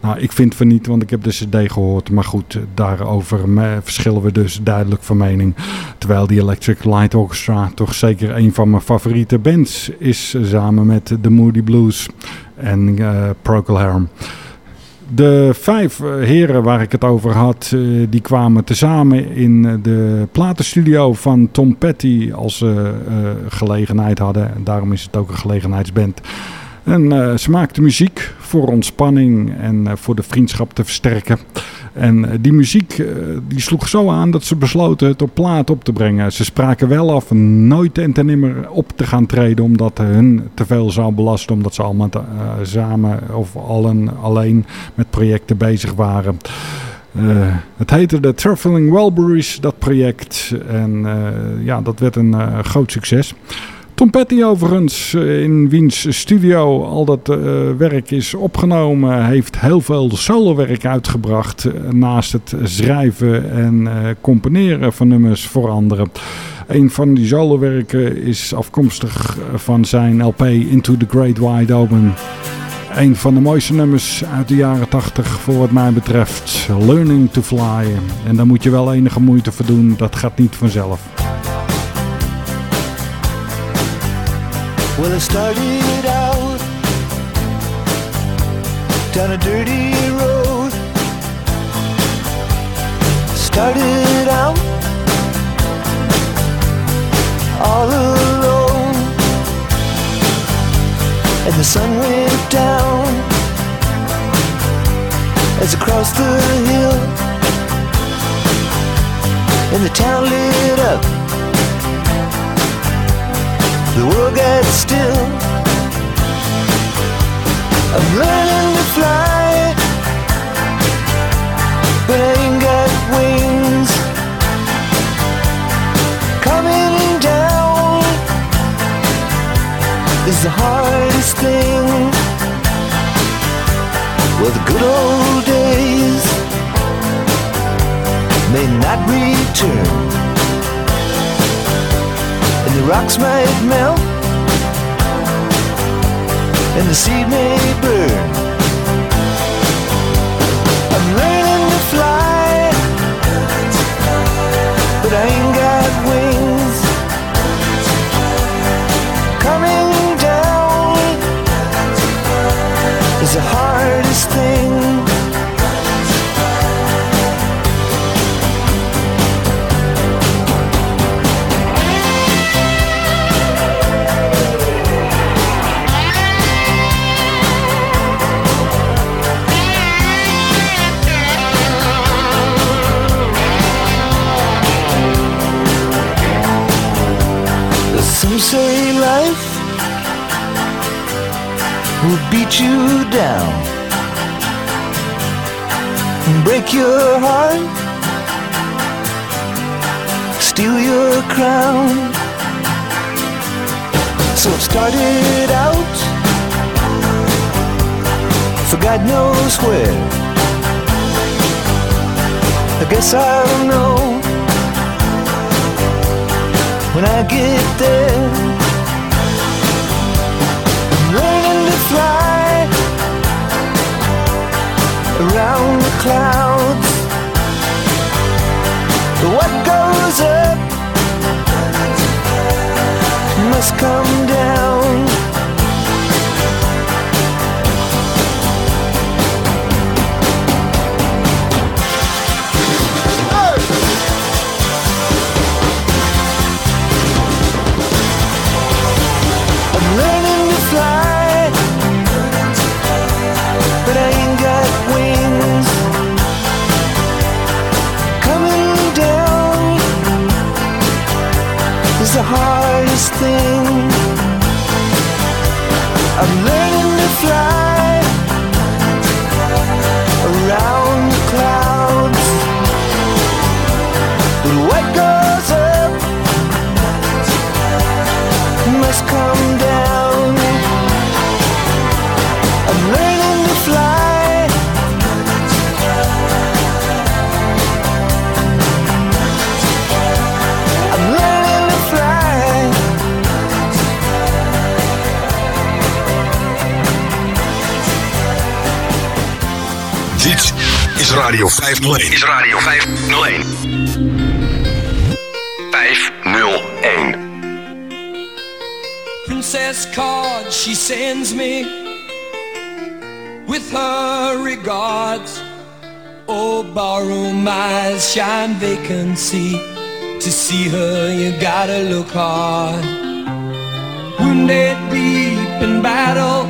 Nou, ik vind van niet, want ik heb de CD gehoord. Maar goed, daarover me- verschillen we dus duidelijk van mening. Terwijl die Electric Light Orchestra toch zeker een van mijn favoriete bands is. Samen met de Moody Blues en eh Procol Harum. De vijf eh, heren waar ik het over had, eh, die kwamen tezamen in eh, de platenstudio van Tom Petty als ze gelegenheid hadden. En daarom is het ook een gelegenheidsband. En eh, ze maakten muziek voor ontspanning en eh, voor de vriendschap te versterken. En eh, die muziek die sloeg zo aan dat ze besloten het op plaat op te brengen. Ze spraken wel af nooit en ten nimmer op te gaan treden omdat hun te veel zou belasten. Omdat ze allemaal samen of allen alleen met projecten bezig waren. Het heette de Traveling Wilburys, dat project. En ja, dat werd een groot succes. Tom Petty overigens, eh, in wiens studio al dat eh, werk is opgenomen, heeft heel veel solowerk uitgebracht. eh, naast het schrijven en eh, componeren van nummers voor anderen. Een van die solowerken is afkomstig van zijn LP Into the Great Wide Open. Een van de mooiste nummers uit de jaren 80 voor wat mij betreft. Learning to Fly. En daar moet je wel enige moeite voor doen. Dat gaat niet vanzelf. Well, I started out down a dirty road. Started out all alone, and the sun went down as I crossed the hill, and the town lit up the world gets still. I'm learning to fly, but I ain't got wings. Coming down is the hardest thing. Well, the good old days may not return rocks might melt, and the seed may burn. I'm learning guess I'll know when I get there. Fly is Radio 501. Is Radio 501. 501. princess card she sends me with her regards. Oh, borrow my shine vacancy. To see her, you gotta look hard. Wounded deep in battle,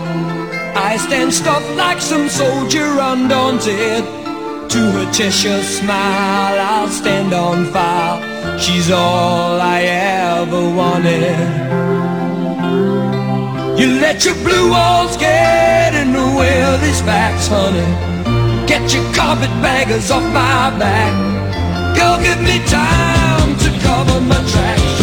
I stand stuck like some soldier undaunted. To her Cheshire smile, I'll stand on fire. She's all I ever wanted. You let your blue walls get in the way of these facts, honey. Get your carpetbaggers off my back. Girl, give me time to cover my tracks.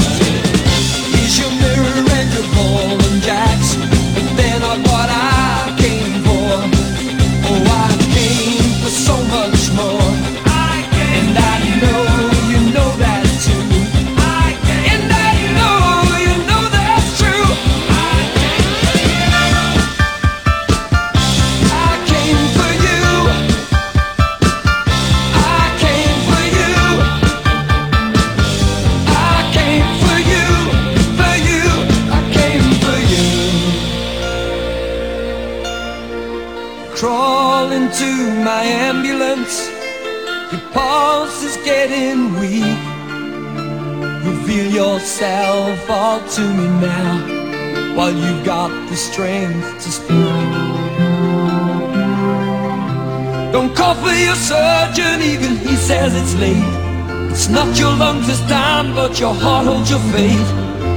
Your pulse is getting weak. Reveal yourself all to me now while you've got the strength to speak. Don't call for your surgeon, even he says it's late. It's not your lungs this time, but your heart holds your faith.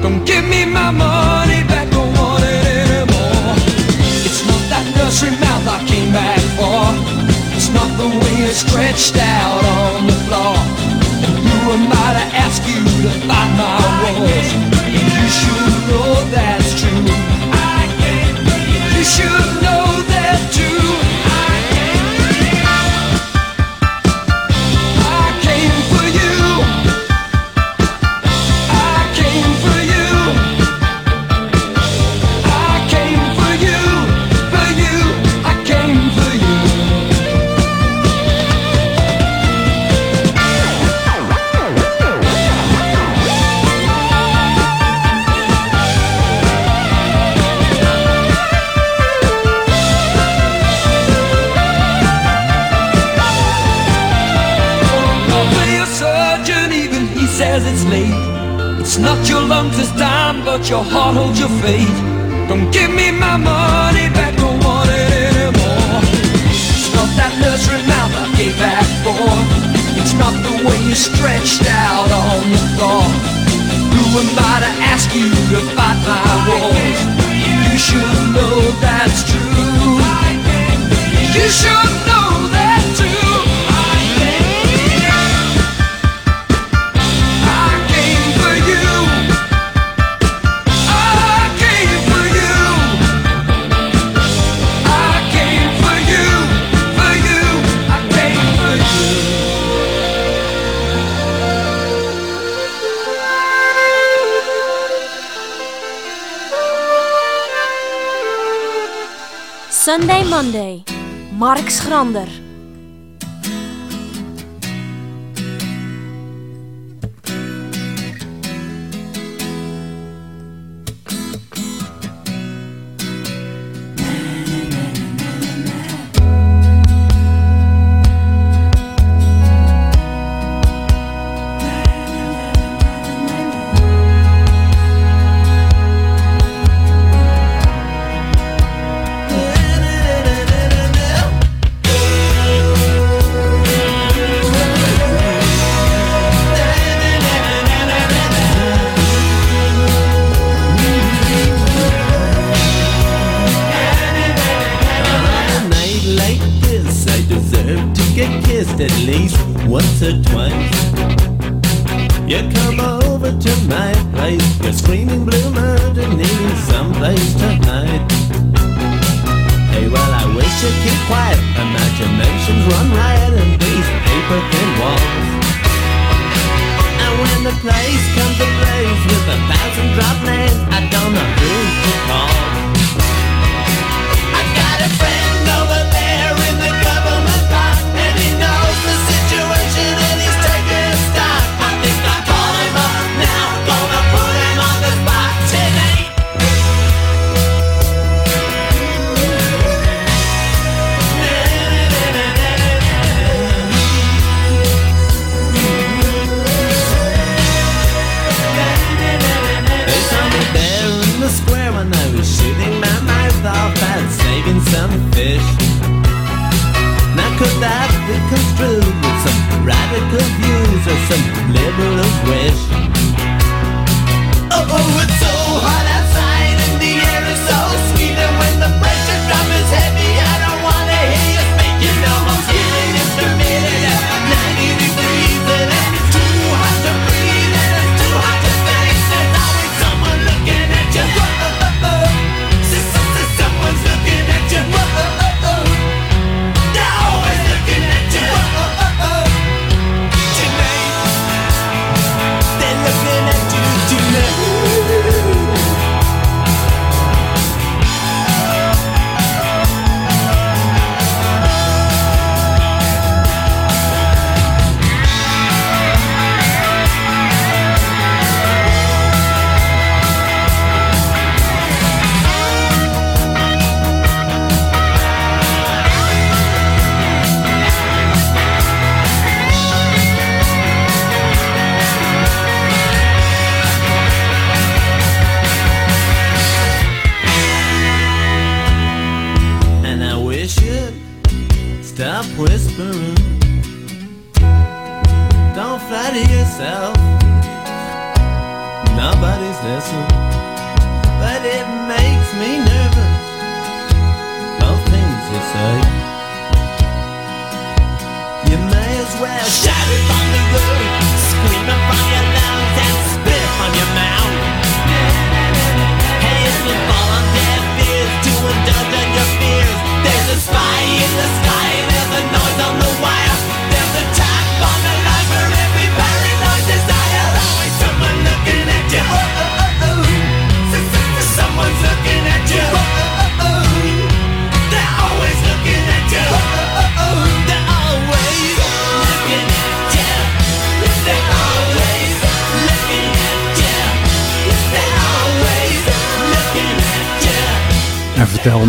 Don't give me my money back, don't want it anymore. It's not that nursery mouth I came back for. Not the way you're stretched out on the floor. Who am I to ask you to fight my wars? You should know that's true. You should know that too. Not your lungs this time, but your heart holds your faith. Don't give me my money back, don't want it anymore. It's not that nursery mouth I gave back for. It's not the way you stretched out on the floor. Who am I to ask you to fight my wars? You should know that's true. You should know that Sunday Monday. Mark Schrander.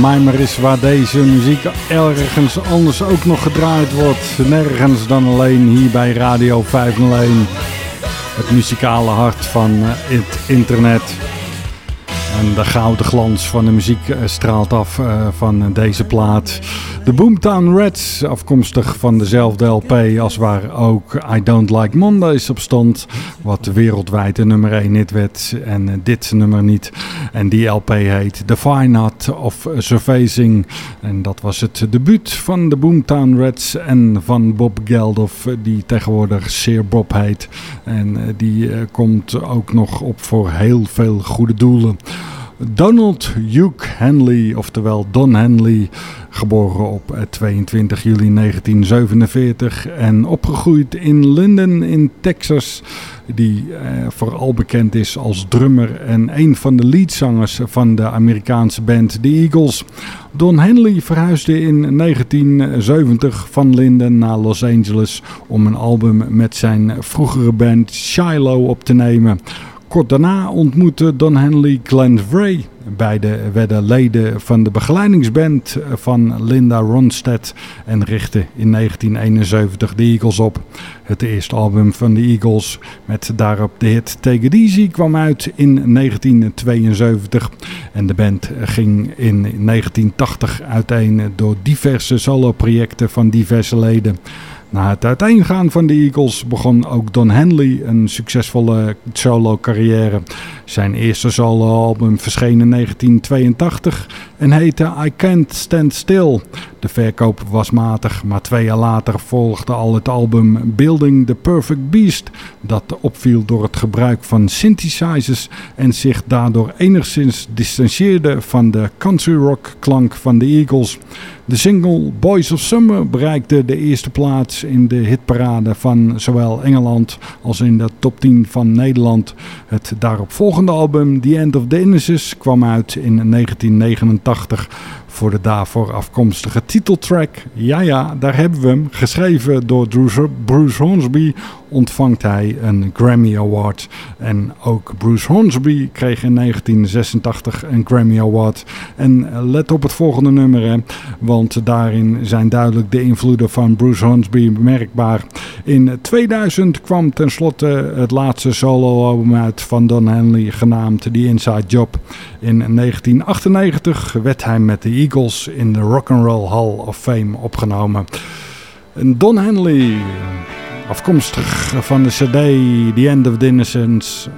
Mij maar waar deze muziek ergens anders ook nog gedraaid wordt. Nergens dan alleen hier bij Radio 501. Het muzikale hart van eh, het internet. En de gouden glans van de muziek eh, straalt af eh, van deze plaat. De Boomtown Reds, afkomstig van dezelfde LP als waar ook I Don't Like Mondays op stond. Wat wereldwijd de nummer 1 hit werd en dit nummer niet. En die LP heet The Fine Art of Surfacing. En dat was het debuut van de Boomtown Reds en van Bob Geldof, die tegenwoordig Sir Bob heet. En eh, die eh, komt ook nog op voor heel veel goede doelen. Donald Hugh Henley, oftewel Don Henley, geboren op eh, 22 juli 1947 en opgegroeid in Linden in Texas, die eh, vooral bekend is als drummer en een van de leadzangers van de Amerikaanse band The Eagles. Don Henley verhuisde in 1970 van Linden naar Los Angeles om een album met zijn vroegere band Shiloh op te nemen. Kort daarna ontmoette Don Henley Glenn Frey. Beide werden leden van de begeleidingsband van Linda Ronstadt en richtten in 1971 de Eagles op. Het eerste album van de Eagles met daarop de hit Take It Easy kwam uit in 1972 en de band ging in 1980 uiteen door diverse solo-projecten van diverse leden. Na het uiteengaan van de Eagles begon ook Don Henley een succesvolle solo-carrière. Zijn eerste soloalbum verscheen in 1982 en heette I Can't Stand Still. De verkoop was matig, maar twee jaar later volgde al het album Building the Perfect Beast, dat opviel door het gebruik van synthesizers en zich daardoor enigszins distancieerde van de country rock klank van de Eagles. De single Boys of Summer bereikte de eerste plaats in de hitparade van zowel Engeland als in de top 10 van Nederland. Het daaropvolgende album The End of the Innocence kwam uit in 1989 voor de daarvoor afkomstige titeltrack. Ja ja, daar hebben we hem. Geschreven door Bruce- Hornsby ontvangt hij een Grammy Award. En ook Bruce Hornsby kreeg in 1986 een Grammy Award. En let op het volgende nummer, want daarin zijn duidelijk de invloeden van Bruce Hornsby merkbaar. In 2000 kwam tenslotte het laatste soloalbum uit van Don Henley, genaamd The Inside Job. In 1998 werd hij met de Eagles in de Rock'n'Roll Hall of Fame opgenomen. En Don Henley, afkomstig van de CD The End of the Innocence.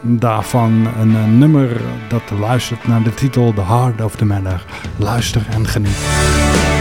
Daarvan een, eh, nummer dat luistert naar de titel The Heart of the Matter. Luister en geniet.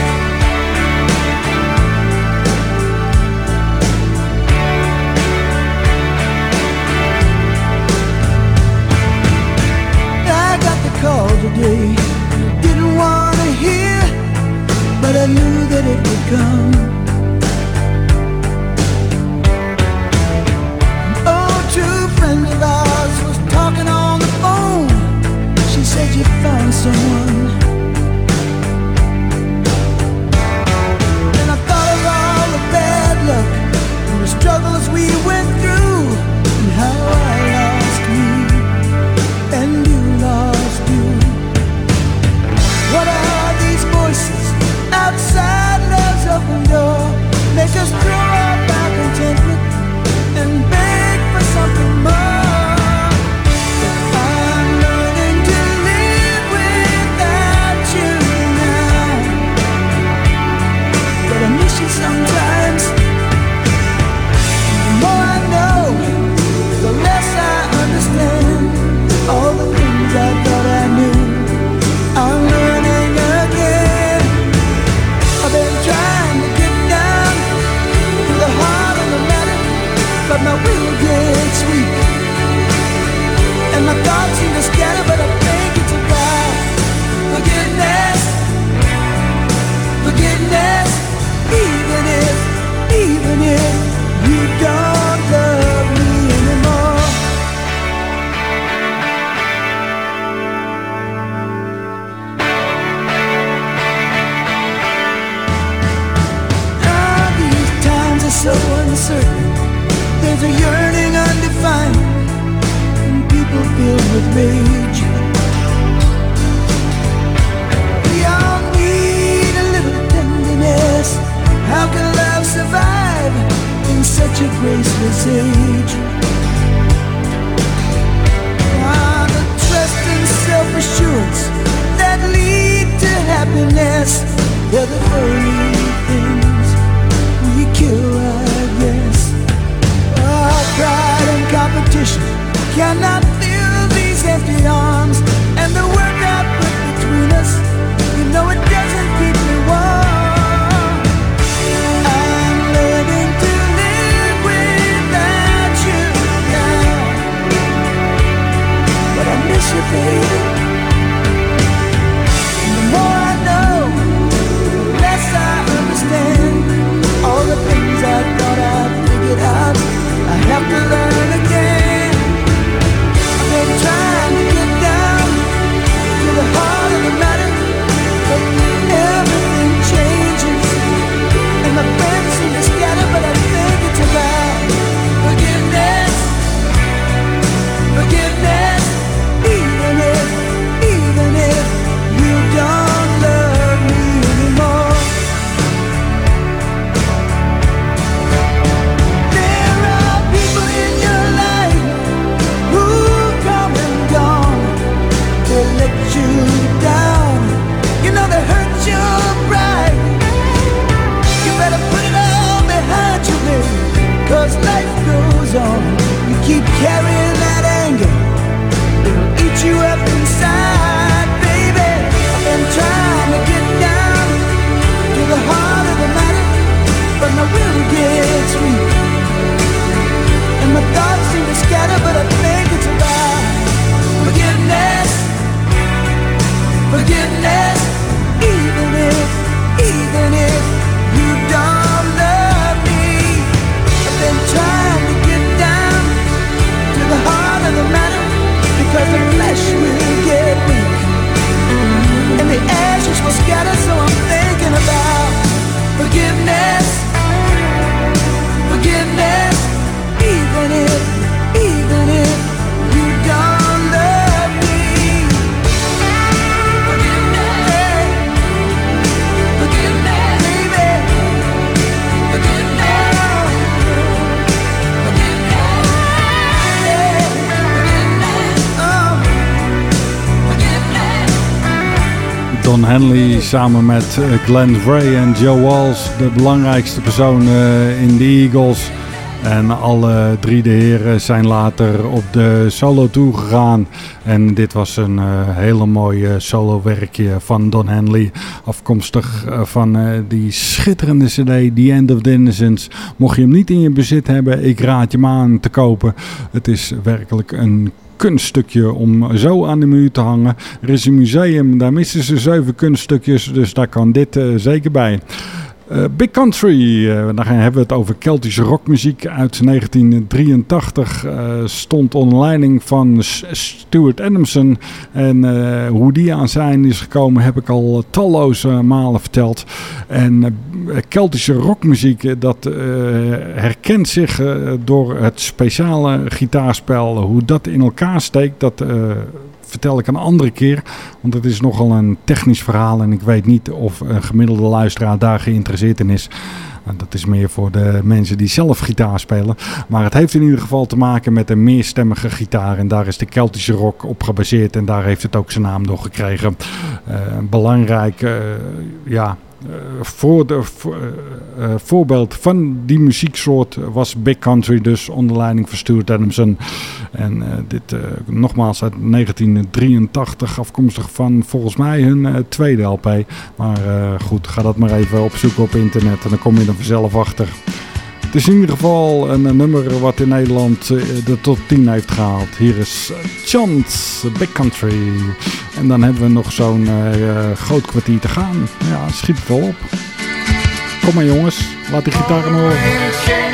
Samen met eh, Glenn Frey en Joe Walsh, de belangrijkste personen in de Eagles. En alle drie de heren zijn later op de solo tour gegaan. En dit was een eh, hele mooie solo werkje van Don Henley. Afkomstig eh, van eh, die schitterende cd The End of the Innocence. Mocht je hem niet in je bezit hebben, ik raad je hem aan te kopen. Het is werkelijk een kunststukje om zo aan de muur te hangen. Er is een museum, daar missen ze zeven kunststukjes, dus daar kan dit eh, zeker bij. Eh, Big Country, eh, daar hebben we het over Keltische rockmuziek uit 1983. eh, stond onder leiding van Stuart Adamson. En hoe die aan zijn is gekomen heb ik al talloze malen verteld. En Keltische rockmuziek, dat herkent zich door het speciale gitaarspel. Hoe dat in elkaar steekt, dat... vertel ik een andere keer. Want het is nogal een technisch verhaal. En ik weet niet of een gemiddelde luisteraar daar geïnteresseerd in is. Dat is meer voor de mensen die zelf gitaar spelen. Maar het heeft in ieder geval te maken met een meerstemmige gitaar. En daar is de Keltische rock op gebaseerd. En daar heeft het ook zijn naam door gekregen. Een belangrijk, eh, ja, voor de, eh, eh, voorbeeld van die muzieksoort was Big Country, dus onder leiding van Stuart Adamson. En eh, dit eh, nogmaals uit 1983, afkomstig van volgens mij hun eh, tweede LP. Maar eh, goed, ga dat maar even opzoeken op internet en dan kom je er vanzelf achter. Het is in ieder geval een, een nummer wat in Nederland eh, de tot 10 heeft gehaald. Hier is eh, Chant, Big Country. En dan hebben we nog zo'n eh, eh, groot kwartier te gaan. Ja, schiet wel op. Kom maar jongens, laat die gitaar horen.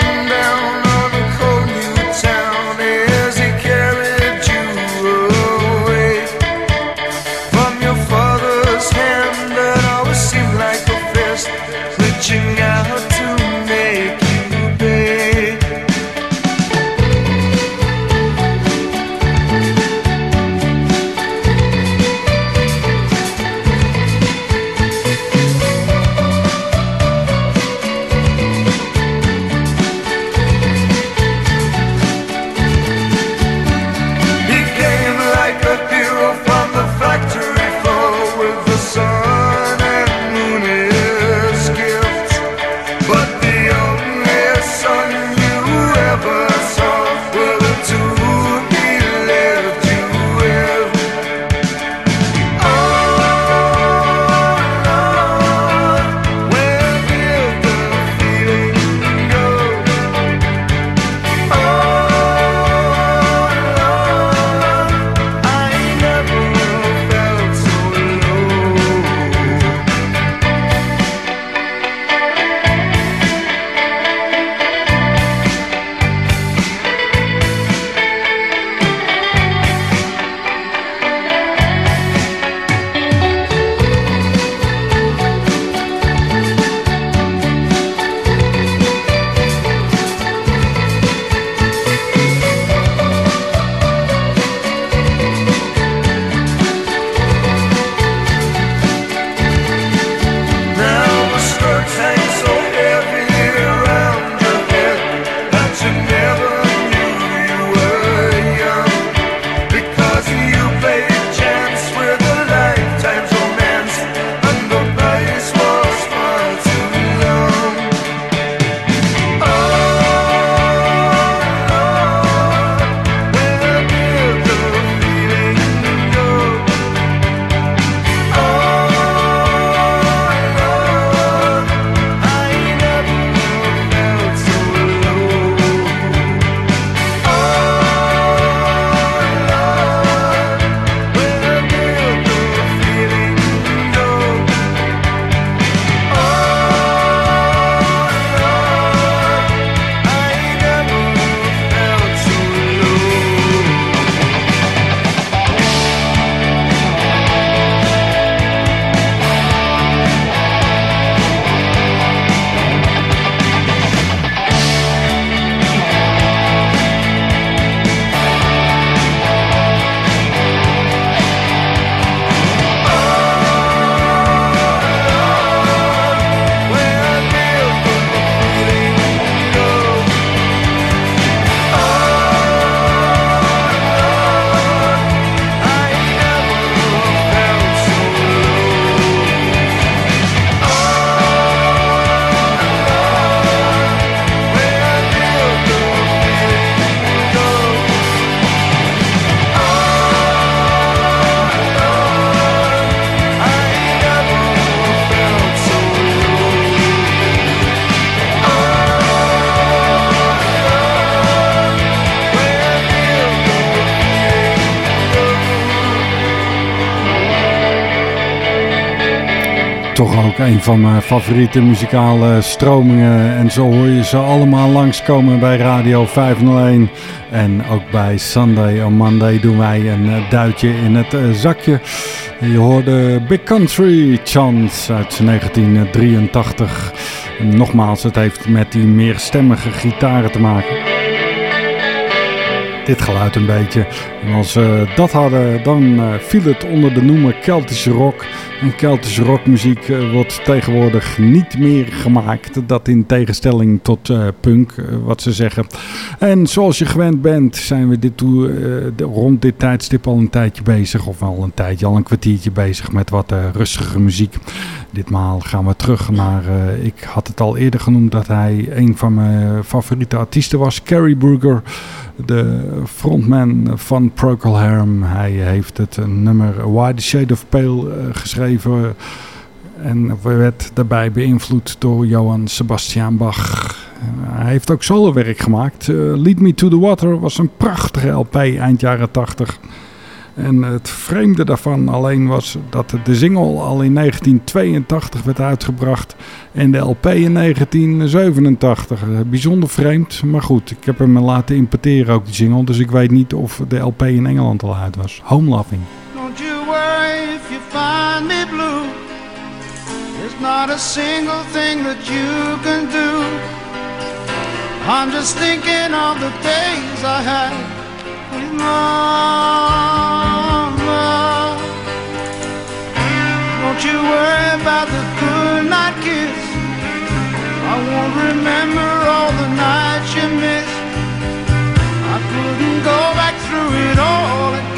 Een van mijn favoriete muzikale stromingen. En zo hoor je ze allemaal langskomen bij Radio 501. En ook bij Sunday on Monday doen wij een eh, duitje in het eh, zakje. Je hoorde Big Country Chants uit 1983. En nogmaals, het heeft met die meerstemmige gitaren te maken. Dit geluid een beetje. En als ze dat hadden, dan eh, viel het onder de noemer Keltische rock. En Keltische rockmuziek eh, wordt tegenwoordig niet meer gemaakt. Dat in tegenstelling tot eh, punk, eh, wat ze zeggen. En zoals je gewend bent, zijn we dit toe, eh, rond dit tijdstip al een tijdje bezig. Of al een tijdje, al een kwartiertje bezig met wat eh, rustige muziek. Ditmaal gaan we terug naar, eh, ik had het al eerder genoemd dat hij een van mijn favoriete artiesten was. Carrie Brugger, de frontman van Procol Harum. Hij heeft het nummer Why the Shade of Pale eh, geschreven. En werd daarbij beïnvloed door Johann Sebastian Bach. Eh, Hij heeft ook solowerk gemaakt. Eh, Lead Me to the Water was een prachtige LP eind jaren 80. En het vreemde daarvan alleen was dat de single al in 1982 werd uitgebracht en de LP in 1987. Eh, Bijzonder vreemd, maar goed. Ik heb hem laten importeren ook die single, dus ik weet niet of de LP in Engeland al uit was. Home Loving. Don't you worry if you find me blue. There's not a single thing that you can do. I'm just thinking of the days I had with mama. Don't you worry about the good night kiss. I won't remember all the nights you missed. I couldn't go back through it all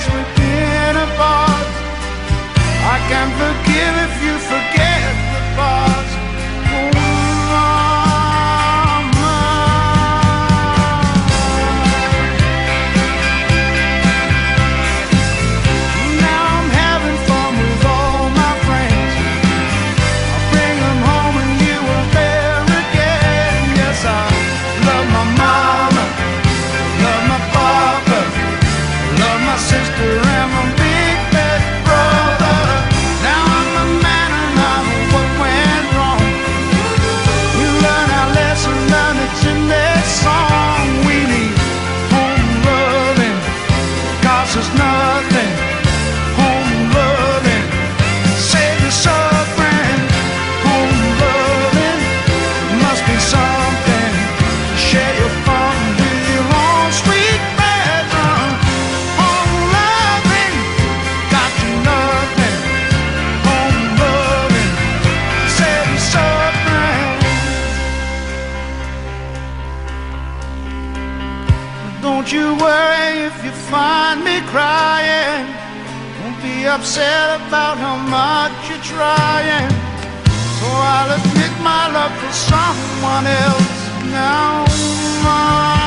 cause we've been apart. I can forgive if you forget upset about how much you're trying. So I'll admit my love for someone else now.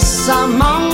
Yes, I'm on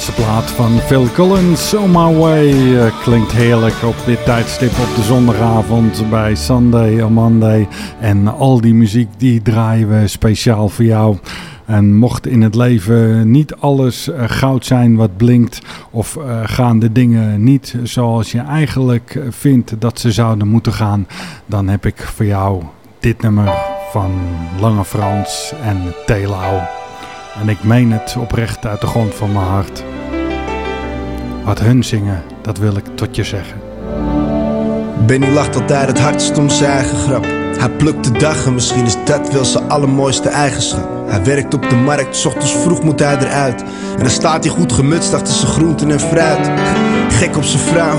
laatste plaat van Phil Collins, On My Way, eh, klinkt heerlijk op dit tijdstip op de zondagavond bij Sunday on Monday. En al die muziek die draaien we speciaal voor jou. En mocht in het leven niet alles eh, goud zijn wat blinkt, of eh, gaan de dingen niet zoals je eigenlijk vindt dat ze zouden moeten gaan, dan heb ik voor jou dit nummer van Lange Frans en Telau. En ik meen het oprecht uit de grond van mijn hart. Wat hun zingen, dat wil ik tot je zeggen. Benny lacht altijd het hardst om zijn eigen grap. Hij plukt de dag en misschien is dat wel zijn allermooiste eigenschap. Hij werkt op de markt, 's ochtends vroeg moet hij eruit. En dan staat hij goed gemutst achter zijn groenten en fruit. Gek op zijn vrouw,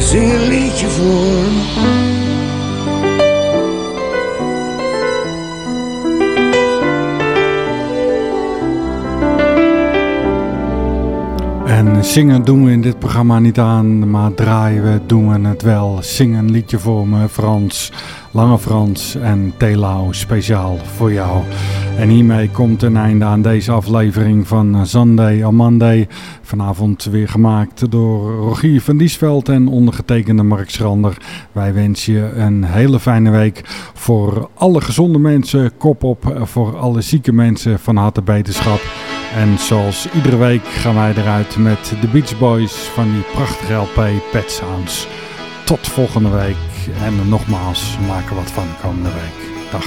zing een liedje voor. En zingen doen we in dit programma niet aan, maar draaien we, doen we het wel. Zing een liedje voor me, Frans, Lange Frans en Telau, speciaal voor jou. En hiermee komt een einde aan deze aflevering van Sunday on Monday. Vanavond weer gemaakt door Rogier van Diesveld en ondergetekende Mark Schrander. Wij wensen je een hele fijne week. Voor alle gezonde mensen, kop op. Voor alle zieke mensen, van harte beterschap. En zoals iedere week gaan wij eruit met de Beach Boys van die prachtige LP Pet Sounds. Tot volgende week. En nogmaals, maak er wat van komende week. Dag.